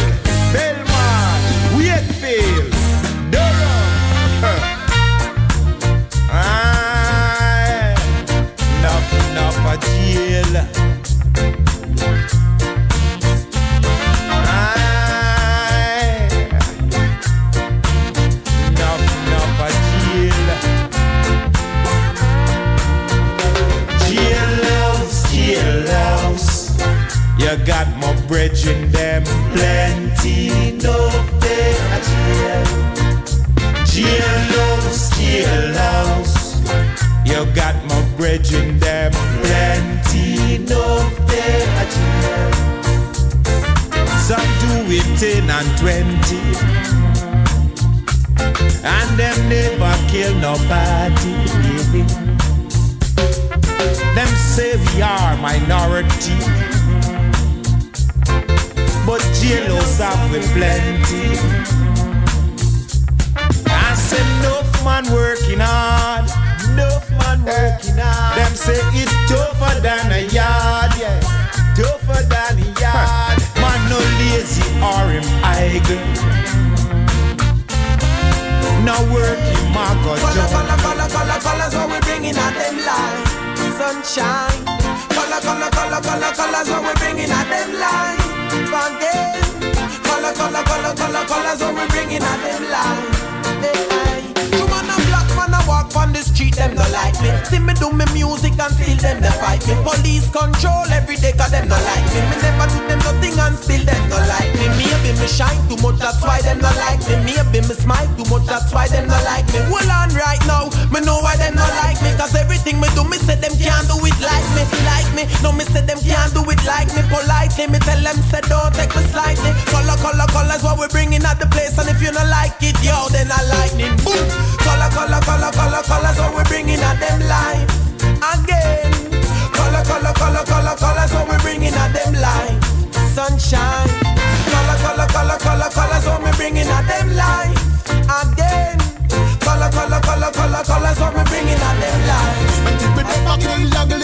S9: Belmont, Wakefield, Durham. Aye, enough, enough of jail. Brethren them plenty at jail. Some do it ten and twenty. And them never kill nobody. Them say we are minority. But jailhouse have we plenty. I say enough man working hard. Enough man working hard. Them say it's tougher than a yard, yeah. Tougher than a yard. Man no lazy or him idle. No working mark or
S26: Color, color, color, color, colors what we bringing at them light. Sunshine. Color, color, color, color, colors what we bringing at them light. Again. Color, color, color, color, colors what we bringing at them light. Street, them no like me. See me do me music and still them they fight me. Police control every day 'cause them no like me. Me never do them nothing and still them no like me. Maybe me shine too much, that's why them no like me. Maybe me smile too much, that's why them no like me. Hold on right now, me know why them no like me. Cause everything me do, me say them can't do it like me, like me. No, me say them can't do it like me. Politely, me tell them say don't take me slightly. Color, color, colors what we bringing at the place. And if you not like it, yo, then I lightning. Boom. Color, color, color, color, colors what we bringing at them life. Again. Color, color, color, color, colors what we bringing at them life. Sunshine. Color, color, color, color, colors what we bringing at them life. Again. Color, color, color, color, colors what we bringing at them life.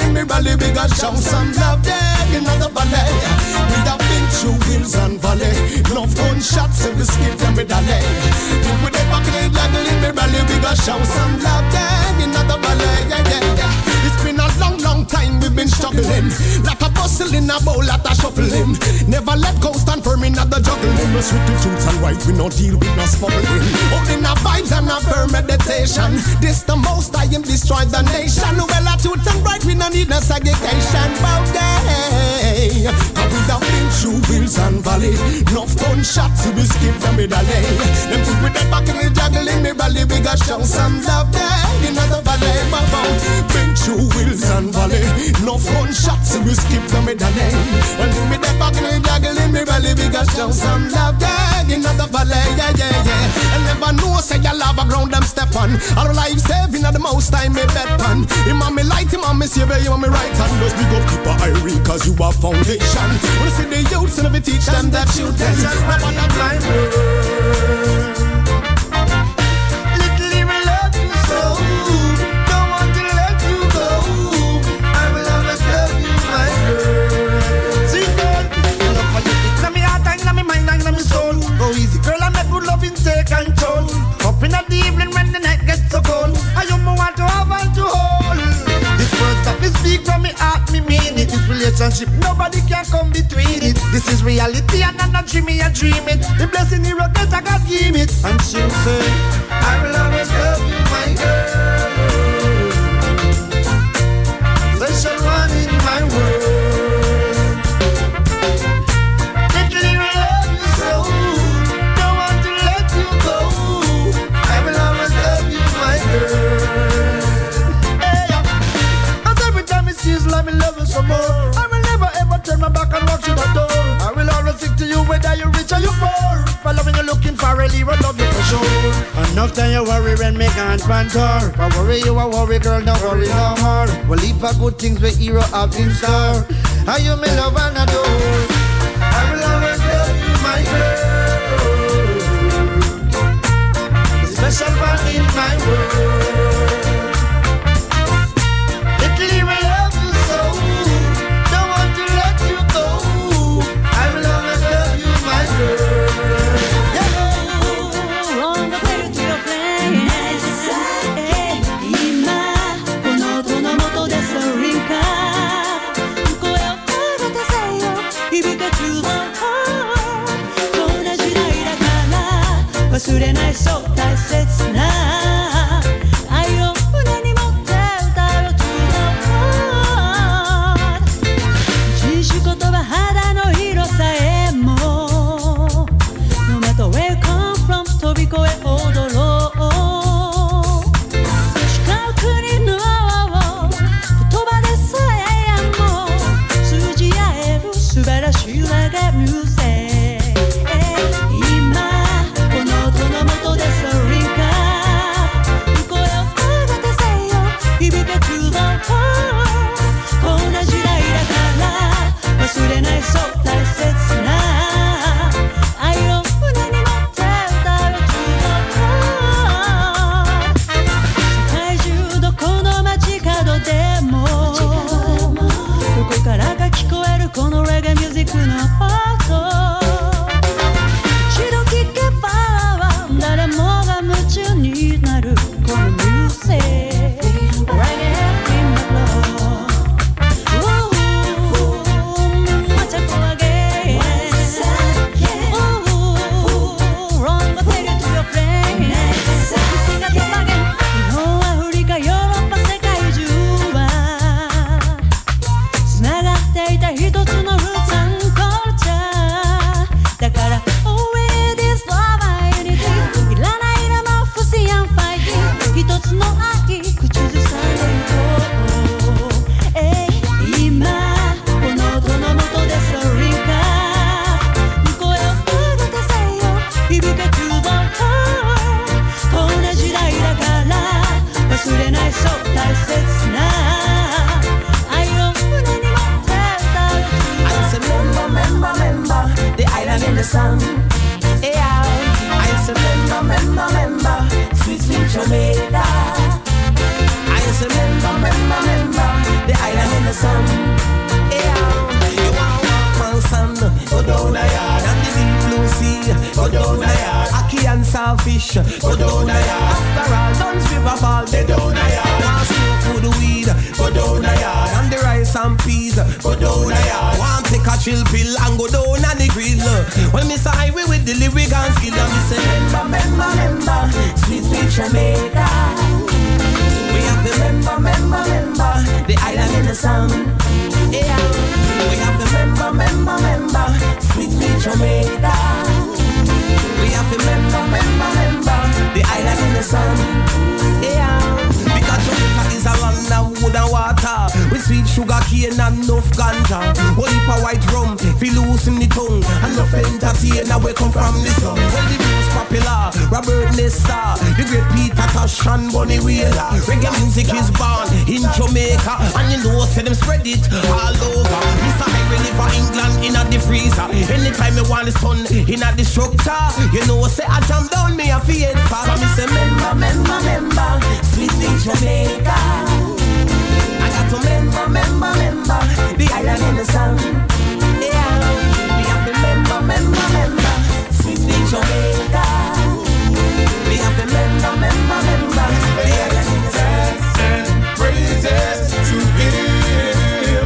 S12: In me rally, we got show some love there in the valley. We have been through hills and valley. Love gunshots and we skip them with a leg. The juggle in rally, we got show some love there in the valley. Yeah, yeah, yeah. Long, time we've been struggling. Like a bustle in a bowl at a shuffling. Never let go, stand firm in the juggling. No sweet the truths and right, we no deal with no smuggling. Holding our vibes and a firm meditation. This the most I am destroy the nation. Well, a truth and right, we no need no segregation. Bow day. Cause we have been through hills and valley. Enough gunshots we skip the middle lane. Them think with that back in the juggling, me rally, we got show some love there. In the valley, rally, we got show some love there. In the valley, yeah, yeah, yeah. And never know, say you love a ground them step on. Our life saving at the most time me bet on. Him on me light, him on me savior, you on me right hand. Just big up keep a Irie, cause you are foundation. Wanna see the youths and if you teach them that you then. No one a blind
S27: take control. Up in the evening when the night gets so cold, I you want to have and to hold. This words that me speak from me heart, me mean it. This relationship, nobody can come between it. This is reality, and I'm not dreaming, I dream it. The blessing you get, I got give it. And she'll say, I will always love you, my girl. Looking for a will love you for sure. Enough time you worry when me can't banter. If I worry you a worry girl, don't worry no more. Well leave for good things we hero have in store. How you me love and adore. I will always love you, my girl. Special one in my world.
S2: Fighting
S28: Jamaica.
S24: We have to remember, remember, remember the island in the sun. Yeah. We have to remember, remember, remember sweet sweet Jamaica. We have to remember, remember, remember the island in the sun. Yeah. Jamaica is a land of wood and water with sweet sugar cane and enough ganja. One heap of white rum, feel loose in the tongue. And enough entertainer we come from the sun. Well, the most popular, Robert Nesta, And Bunny Wailer. Reggae music is born in Jamaica, and you know, say them spread it all over. Mr. Live for England in a the freezer. Anytime you want the sun in a the structure, you know, say I jump down me a feed fast. And me say, member, member, member, sweet sweet Jamaica. I got to member, member, member, the island in the sun. Yeah, we have to member, member, member, sweet sweet Jamaica. Have to member, member, the sun.
S10: praises to him.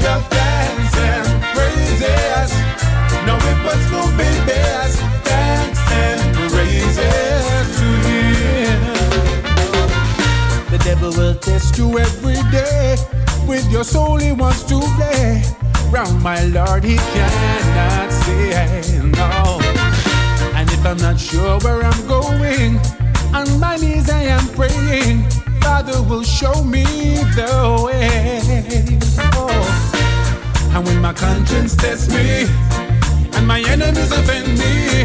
S10: Your thanks and praises. No. Thanks and praises to him. The devil will test you every day. With your soul, he wants to play. Round my Lord, he cannot say no. If I'm not sure where I'm going, on my knees I am praying. Father will show me the way. Oh. And when my conscience tests me, and my enemies offend me,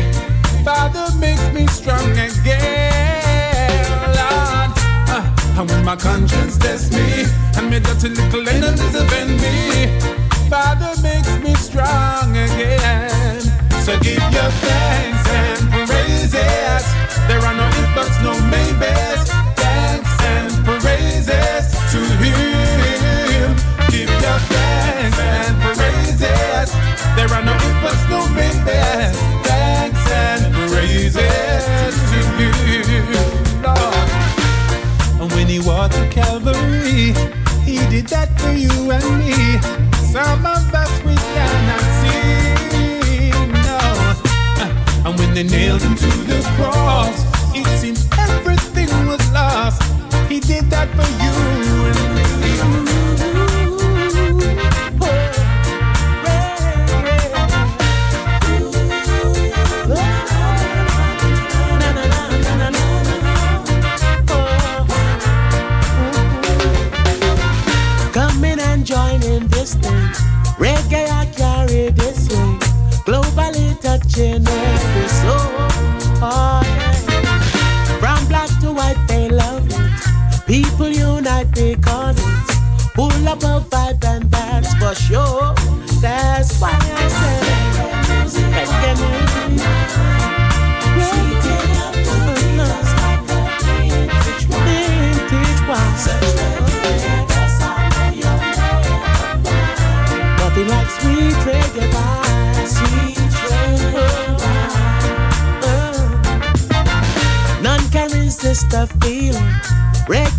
S10: Father makes me strong again, Lord. Uh, and when my conscience tests me, and my dirty little enemies offend me, Father makes me strong again. So give your thanks and praises. There are no ifs, buts, no maybes. Thanks and praises to Him. Give your thanks and praises. There are no ifs, buts, no maybes. Thanks and praises to Him, Lord. And when He walked to Calvary, He did that for you and me. Some they nailed him to the cross, it seemed everything was lost. He did that for you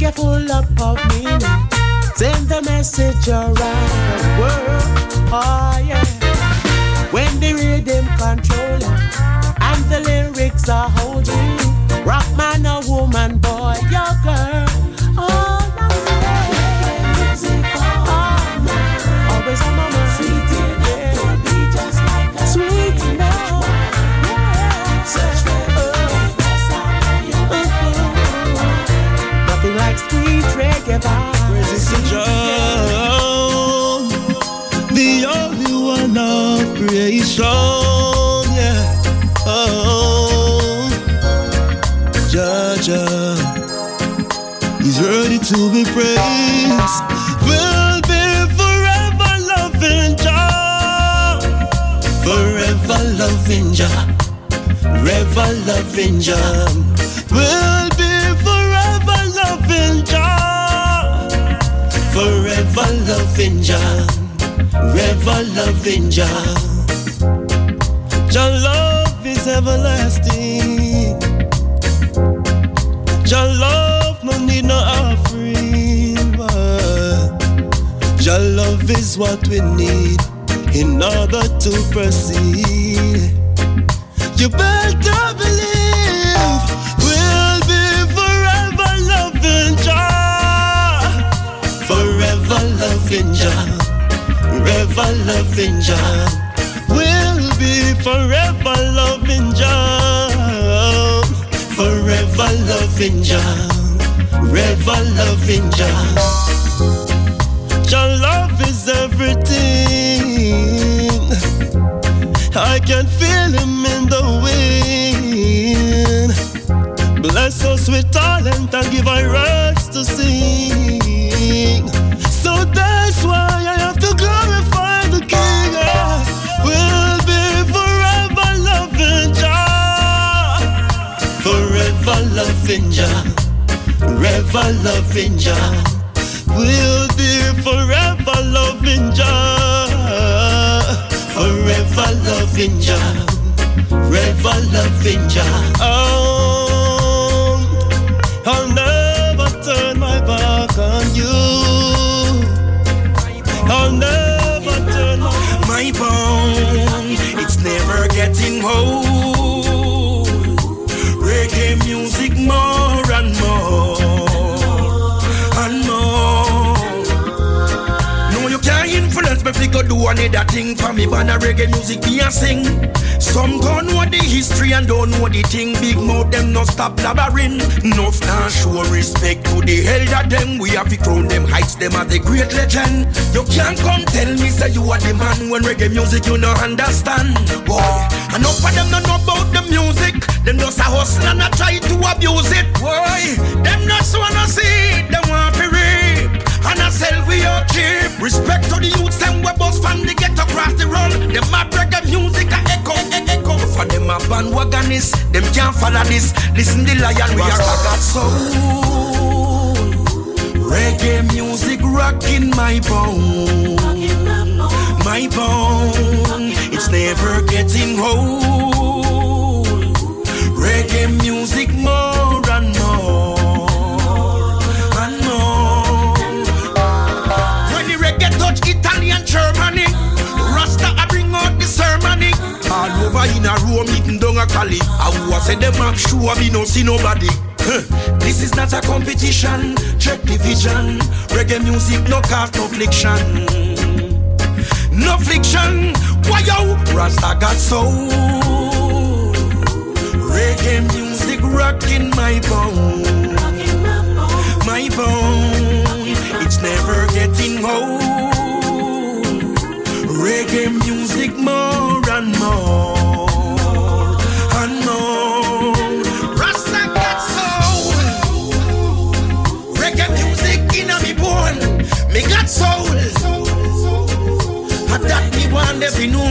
S2: Reggae full up of meaning. Send the message around the world. Oh yeah. When the rhythm controlling and the
S17: forever loving Jah. We'll be forever loving Jah, forever loving Jah, forever loving Jah. Jah love is everlasting. Jah love no need no offering, love love is what we need in order to proceed. You better forever loving Jah. We'll be forever loving Jah, forever loving Jah, forever loving Jah. Your love is everything. I can feel him in the wind. Bless us with talent and give our rights to sing. Loving Jah, forever loving Jah. We'll be forever loving Jah, forever loving Jah, forever loving Jah. Oh, I'll never turn my back on you. I'll never turn my
S24: My bone, it's never getting old. Do another thing for me. Ban a reggae music me a sing. Some don't know the history and don't know the thing. Big mouth them no stop blabbering. No nah show respect to the elder them. We have to crown them heights them as the great legend. You can't come tell me say you are the man when reggae music you no understand. Boy, enough of them don't know about the music. Them just a hustle and a try to abuse it. Boy, them just wanna see. Them want to rape and I sell we out cheap. Respect to the youths them we bust from the ghetto across the road. Them mad reggae music a echo, e- echo. For them a bandwagonists, them can't follow this. Listen the lion we are got soul. Reggae music rocking my bone, my bone. It's never getting old. Reggae music Italy and Germany, Rasta I bring out the ceremony. All over in a room, meeting down a Cali. I was say them I'm sure me no see nobody. Huh. This is not a competition, check the vision. Reggae music no cause no fiction. No fiction, why yo? Rasta got soul. Reggae music rocking my bone, my bone. It's never getting old. Reggae music more and more and more. Rasta got soul. Reggae music in a me bone. Me got soul. And that me want every know.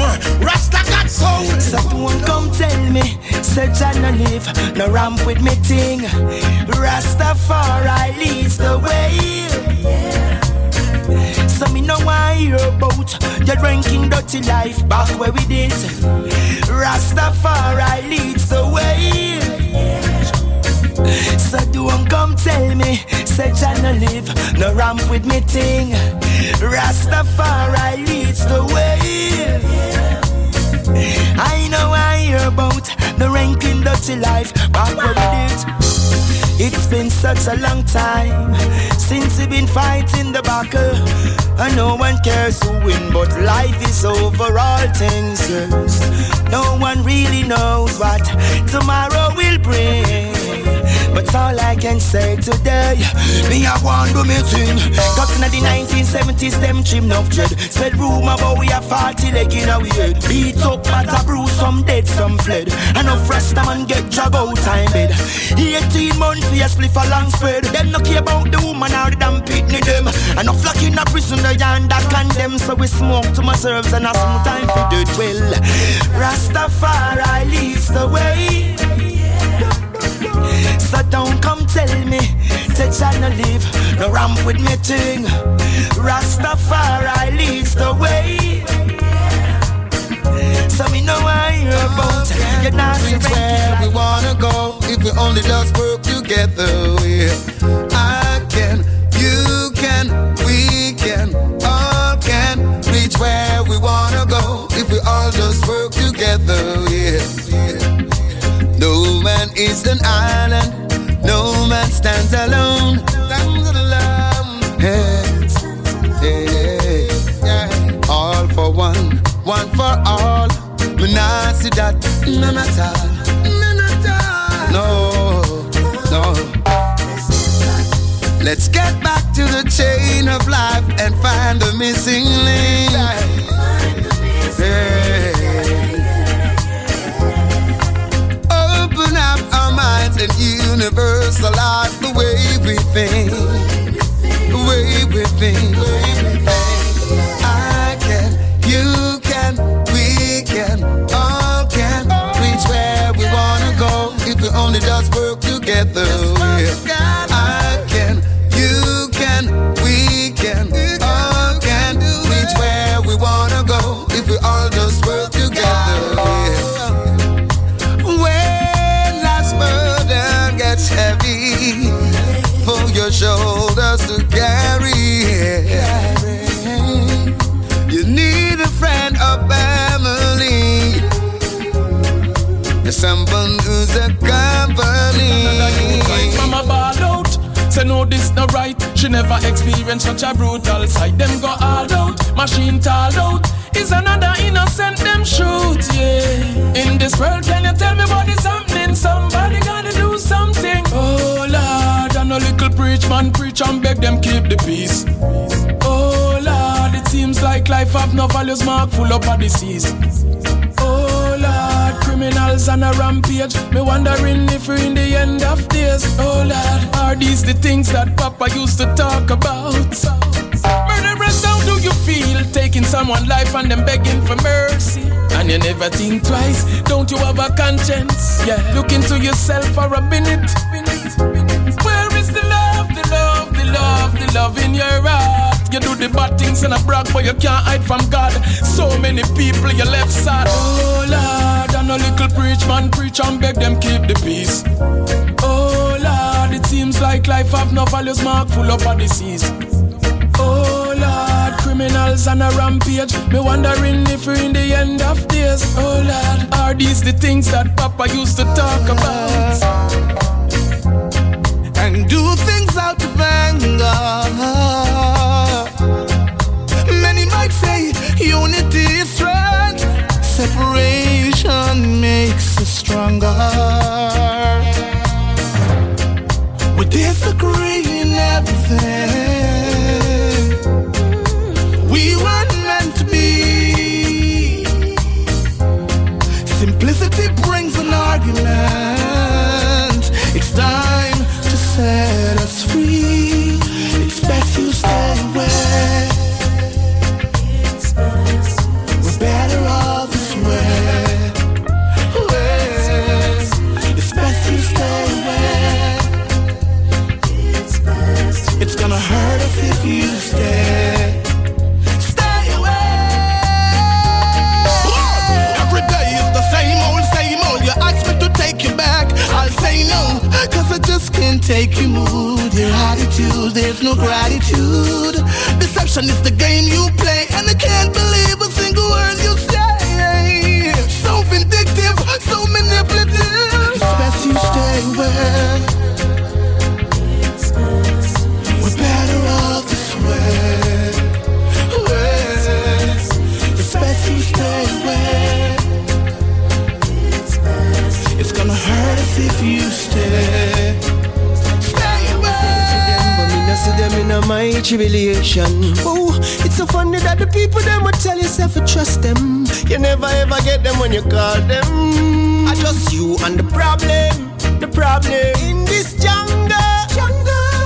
S24: Rasta got soul.
S18: So don't come tell me, say Jah no live, no ramp with me thing. Rastafari leads the way. So me know why hear about your drinking dirty life back where we did. Rastafari leads the way. So don't come tell me, say Jah no live, no ramp with me thing. Rastafari leads the way. I know I hear about the ranking dirty life back we did. It's been such a long time since we've been fighting the battle. And no one cares who win, but life is over all things. No one really knows what tomorrow will bring. But all I can say today, me a want do me thing. Cause in the 1970s, them trim enough dread. Spread rumor about we a 40 leg in a weird. Beat up, but a bruise, some dead, some fled. Enough rasta man get drag out time bed. 18 months for a spliff a long spread. Them no care about the woman or the damn pitney them. Enough lock in a prison, the yard that condemn. So we smoke to my serves and a smooth time for the well. Rastafari leads the way. So don't come tell me that I no live, no ramp with me thing. Rastafari leads the way. So me know I hear about you not
S5: where we wanna go if we only just work together. Yeah.
S10: Is an island. No man stands alone. Stands alone. Hey, hey, yeah. All for one, one for all. Me nah see that none at all. None at all. No, no. Let's get back to the chain of life and find the missing universalize the way we think. The way we think.
S7: She never experienced such a brutal sight. Them go all out, machine tall out. Is another innocent them shoot, yeah. In this world, can you tell me what is happening? Somebody gotta do something. Oh Lord, and a little preach man preach and beg them keep the peace. Oh Lord, it seems like life have no values, mark full up of disease. Criminals on a rampage. Me wondering if we're in the end of days. Oh Lord, are these the things that Papa used to talk about? Murderers, how do you feel taking someone's life and them begging for mercy? And you never think twice. Don't you have a conscience? Yeah, look into yourself for a minute. Where is the love, the love, the love, the love in your heart? You do the bad things and a brag, but you can't hide from God. So many people you left sad. Oh Lord, and a little preach man preach and beg them keep the peace. Oh Lord, it seems like life have no values, mark full of disease. Oh Lord, criminals on a rampage. Me wondering if we're in the end of days. Oh Lord, are these the things that Papa used to talk about?
S10: and do things out of anger. Many might say unity is strength, separation makes us stronger. We disagree in everything. Take your mood, your attitude, there's no gratitude. Deception is the game you play, and I can't believe a single word you say. So vindictive, so manipulative. It's best you stay away. We're better off this way. It's best you stay away. It's gonna hurt if you. Stay
S2: my tribulation. Oh, it's so funny that the people them would tell yourself to trust them. You never ever get them when you call them. I just you and the problem, the problem in this jungle. Jungle.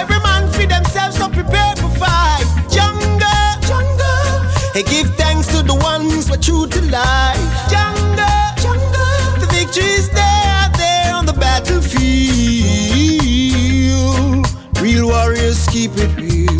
S2: Every man feed themselves so prepared for fight. Jungle, jungle. Hey, give thanks to the ones who are true to life. Keep it real.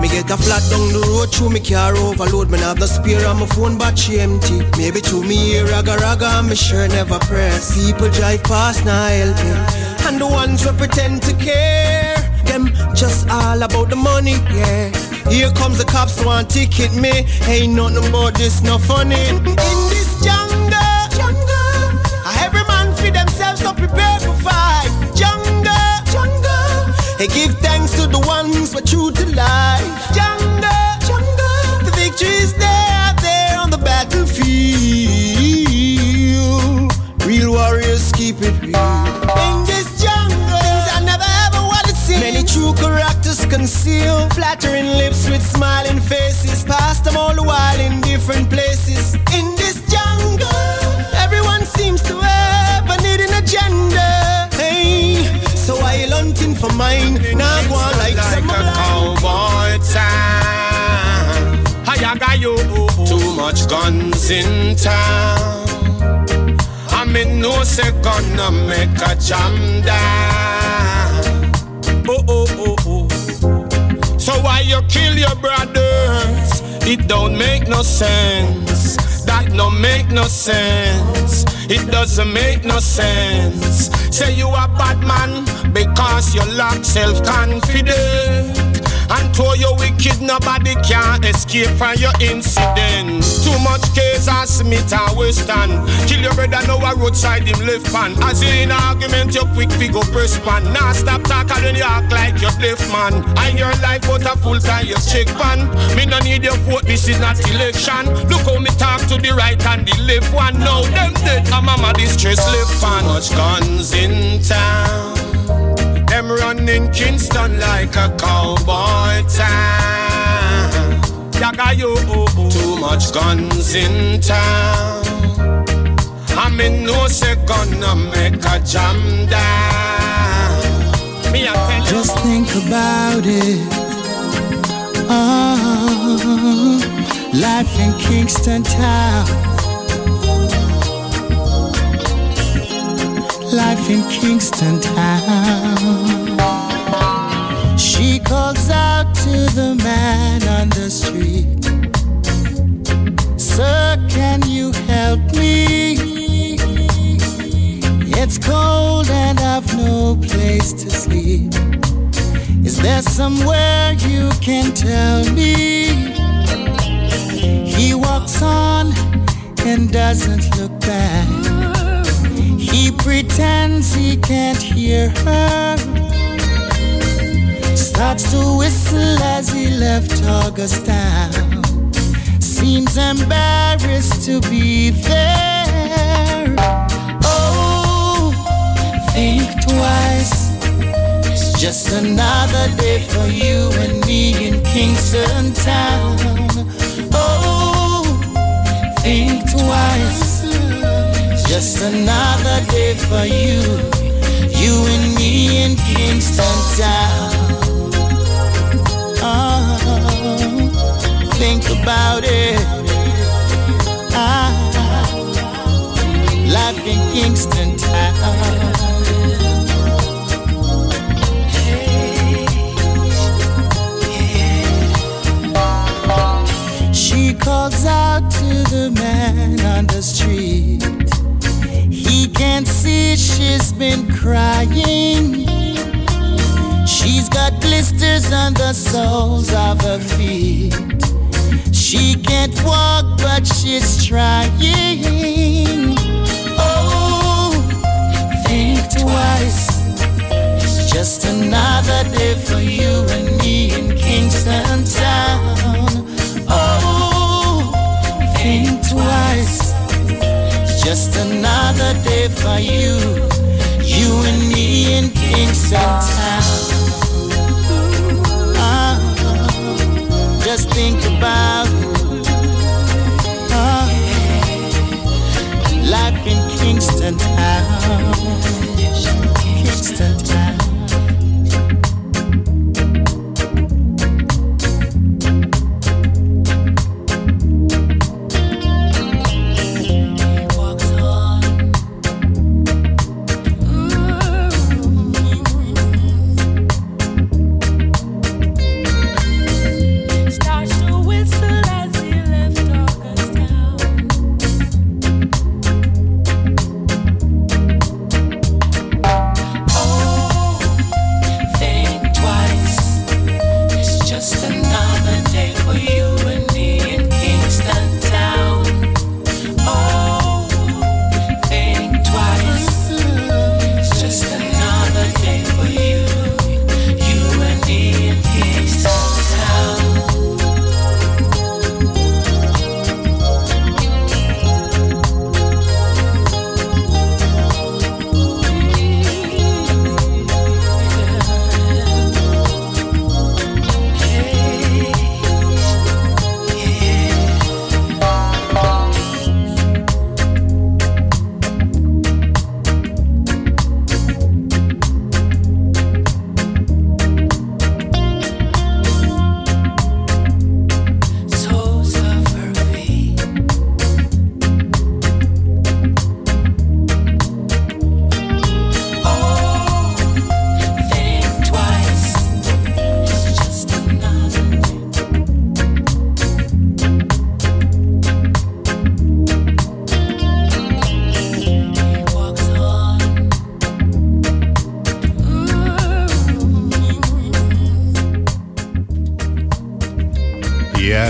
S2: Me get a flat down the road through me car overload. Me have the spare on my phone battery empty. Maybe through me ear raga raga me sure never press. People drive past now helping, and the ones who pretend to care, them just all about the money, yeah.
S29: Here comes the cops, want ticket me. Ain't nothing about this, no funny. In this jungle, hey, give thanks to the ones who are true to life. Jungle, jungle, the victory is there, there on the battlefield. Real warriors keep it real. In this jungle, things I never ever wanted to see. Many true characters conceal, flattering lips with smiling faces. Past them all the while in different places. In for mine? Now go on like, some
S12: a cowboy town. Hayagayo, too much guns in town. I mean, no second to make a jam down. Oh, oh, oh, oh. So why you kill your brothers? It don't make no sense. That no make no sense. It doesn't make no sense. Say you a bad man because you lack self-confidence. And to you wicked, nobody can escape from your incident. Too much case as Smith and. Kill your brother, now a roadside him left pan. As you in argument, you quick figure press pan. Now stop talking when you act like you're left man. And your life but a full time you check pan. Me no need your vote, this is not election. Look how me talk to the right and the left one. Now them dead, and mama distress left. Too much guns in town. Them running Kingston like a cowboy town. Too much guns in town. I mean, no say gonna make a jam down. You.
S6: Just think about it. Oh, life in Kingston Town. Life in Kingston Town. She calls out to the man on the street. Sir, can you help me? It's cold and I've no place to sleep. Is there somewhere you can tell me? He walks on and doesn't look back. He pretends he can't hear her. Starts to whistle as he left Augustine. Seems embarrassed to be there. Oh, think twice. It's just another day for you and me in Kingston Town. Oh, think twice. Just another day for you, you and me in Kingston Town. Oh, think about it. Ah, life in Kingston Town. She calls out to the man on the street. He can't see she's been crying. She's got blisters on the soles of her feet. She can't walk, but she's trying. Oh, think twice. It's just another day for you and me in Kingston Town. Just another day for you, you and me in Kingston Town. Ah, just think about ah, life in Kingston Town.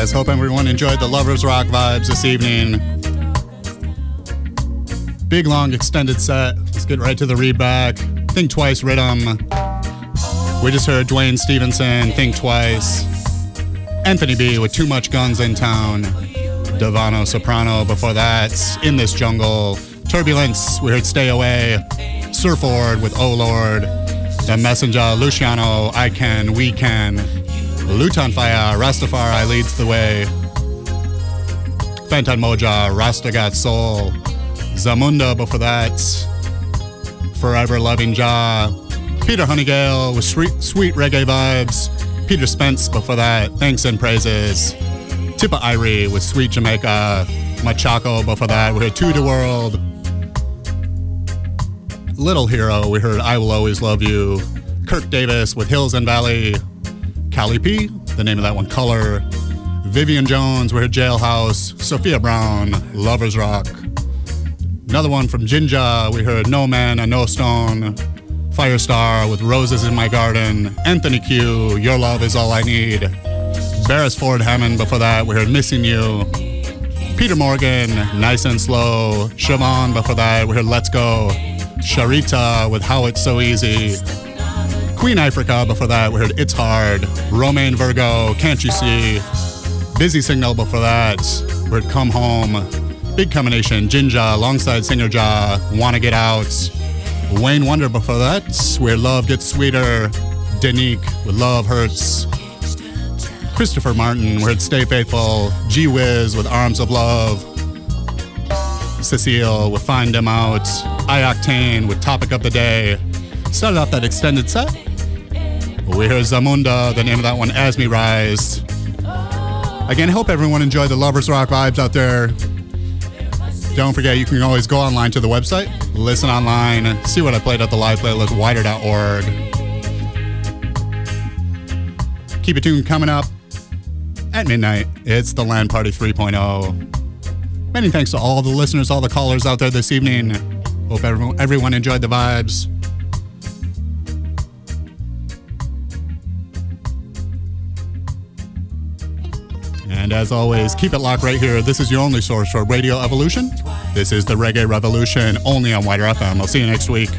S15: Yes, hope everyone enjoyed the Lovers Rock vibes this evening. Big, long, extended set. Let's get right to the read back. Think Twice Rhythm. We just heard Duane Stephenson, Think Twice. Anthony B with Too Much Guns in Town. Devano Soprano before that. In This Jungle. Turbulence, we heard Stay Away. Surford with Oh Lord. The Messenger, Luciano, I Can, We Can. Lutan Fyah, Rastafari leads the way. Fantan Mojah, Rastagat Soul. Zamunda before that. Forever Loving Jah. Peter Hunnigale with sweet, sweet reggae vibes. Peter Spence before that. Thanks and praises. Tippa Irie with Sweet Jamaica. Machaco before that. We heard To the World. Little Hero, we heard I Will Always Love You. Kirk Davis with Hills and Valley. Cali P, the name of that one, Color. Vivian Jones, we heard Jailhouse. Sophia Brown, Lovers Rock. Another one from Ginjah, we heard No Man and No Stone. Firestar with Roses in My Garden. Anthony Q, Your Love Is All I Need. Beresford Hammond, before that, we heard Missing You. Peter Morgan, Nice and Slow. Siobhan, before that, we heard Let's Go. Sharita with How It's So Easy. Queen Ifrica, before that, we heard It's Hard. Romaine Virgo, Can't You See? Busy Signal, before that, we heard Come Home. Big combination, Ginjah, alongside Singer Jah, Wanna Get Out. Wayne Wonder, before that, Where Love Gets Sweeter. Denyque with Love Hurts. Christopher Martin, we heard Stay Faithful. G-Whizz with Arms of Love. Ce'cile with Find Them Out. I-Octane with Topic of the Day. Started off that extended set. We heard Zamunda, the name of that one, As Mi Rise. Again, hope everyone enjoyed the Lovers Rock vibes out there. Don't forget, you can always go online to the website, listen online, see what I played at the live playlist, widr.org. Keep it tuned coming up at midnight. It's the Land Party 3.0. Many thanks to all the listeners, all the callers out there this evening. Hope everyone, everyone enjoyed the vibes. And as always, keep it locked right here. This is your only source for Radio Evolution. This is the Reggae Revolution, only on WIDR FM. I'll see you next week.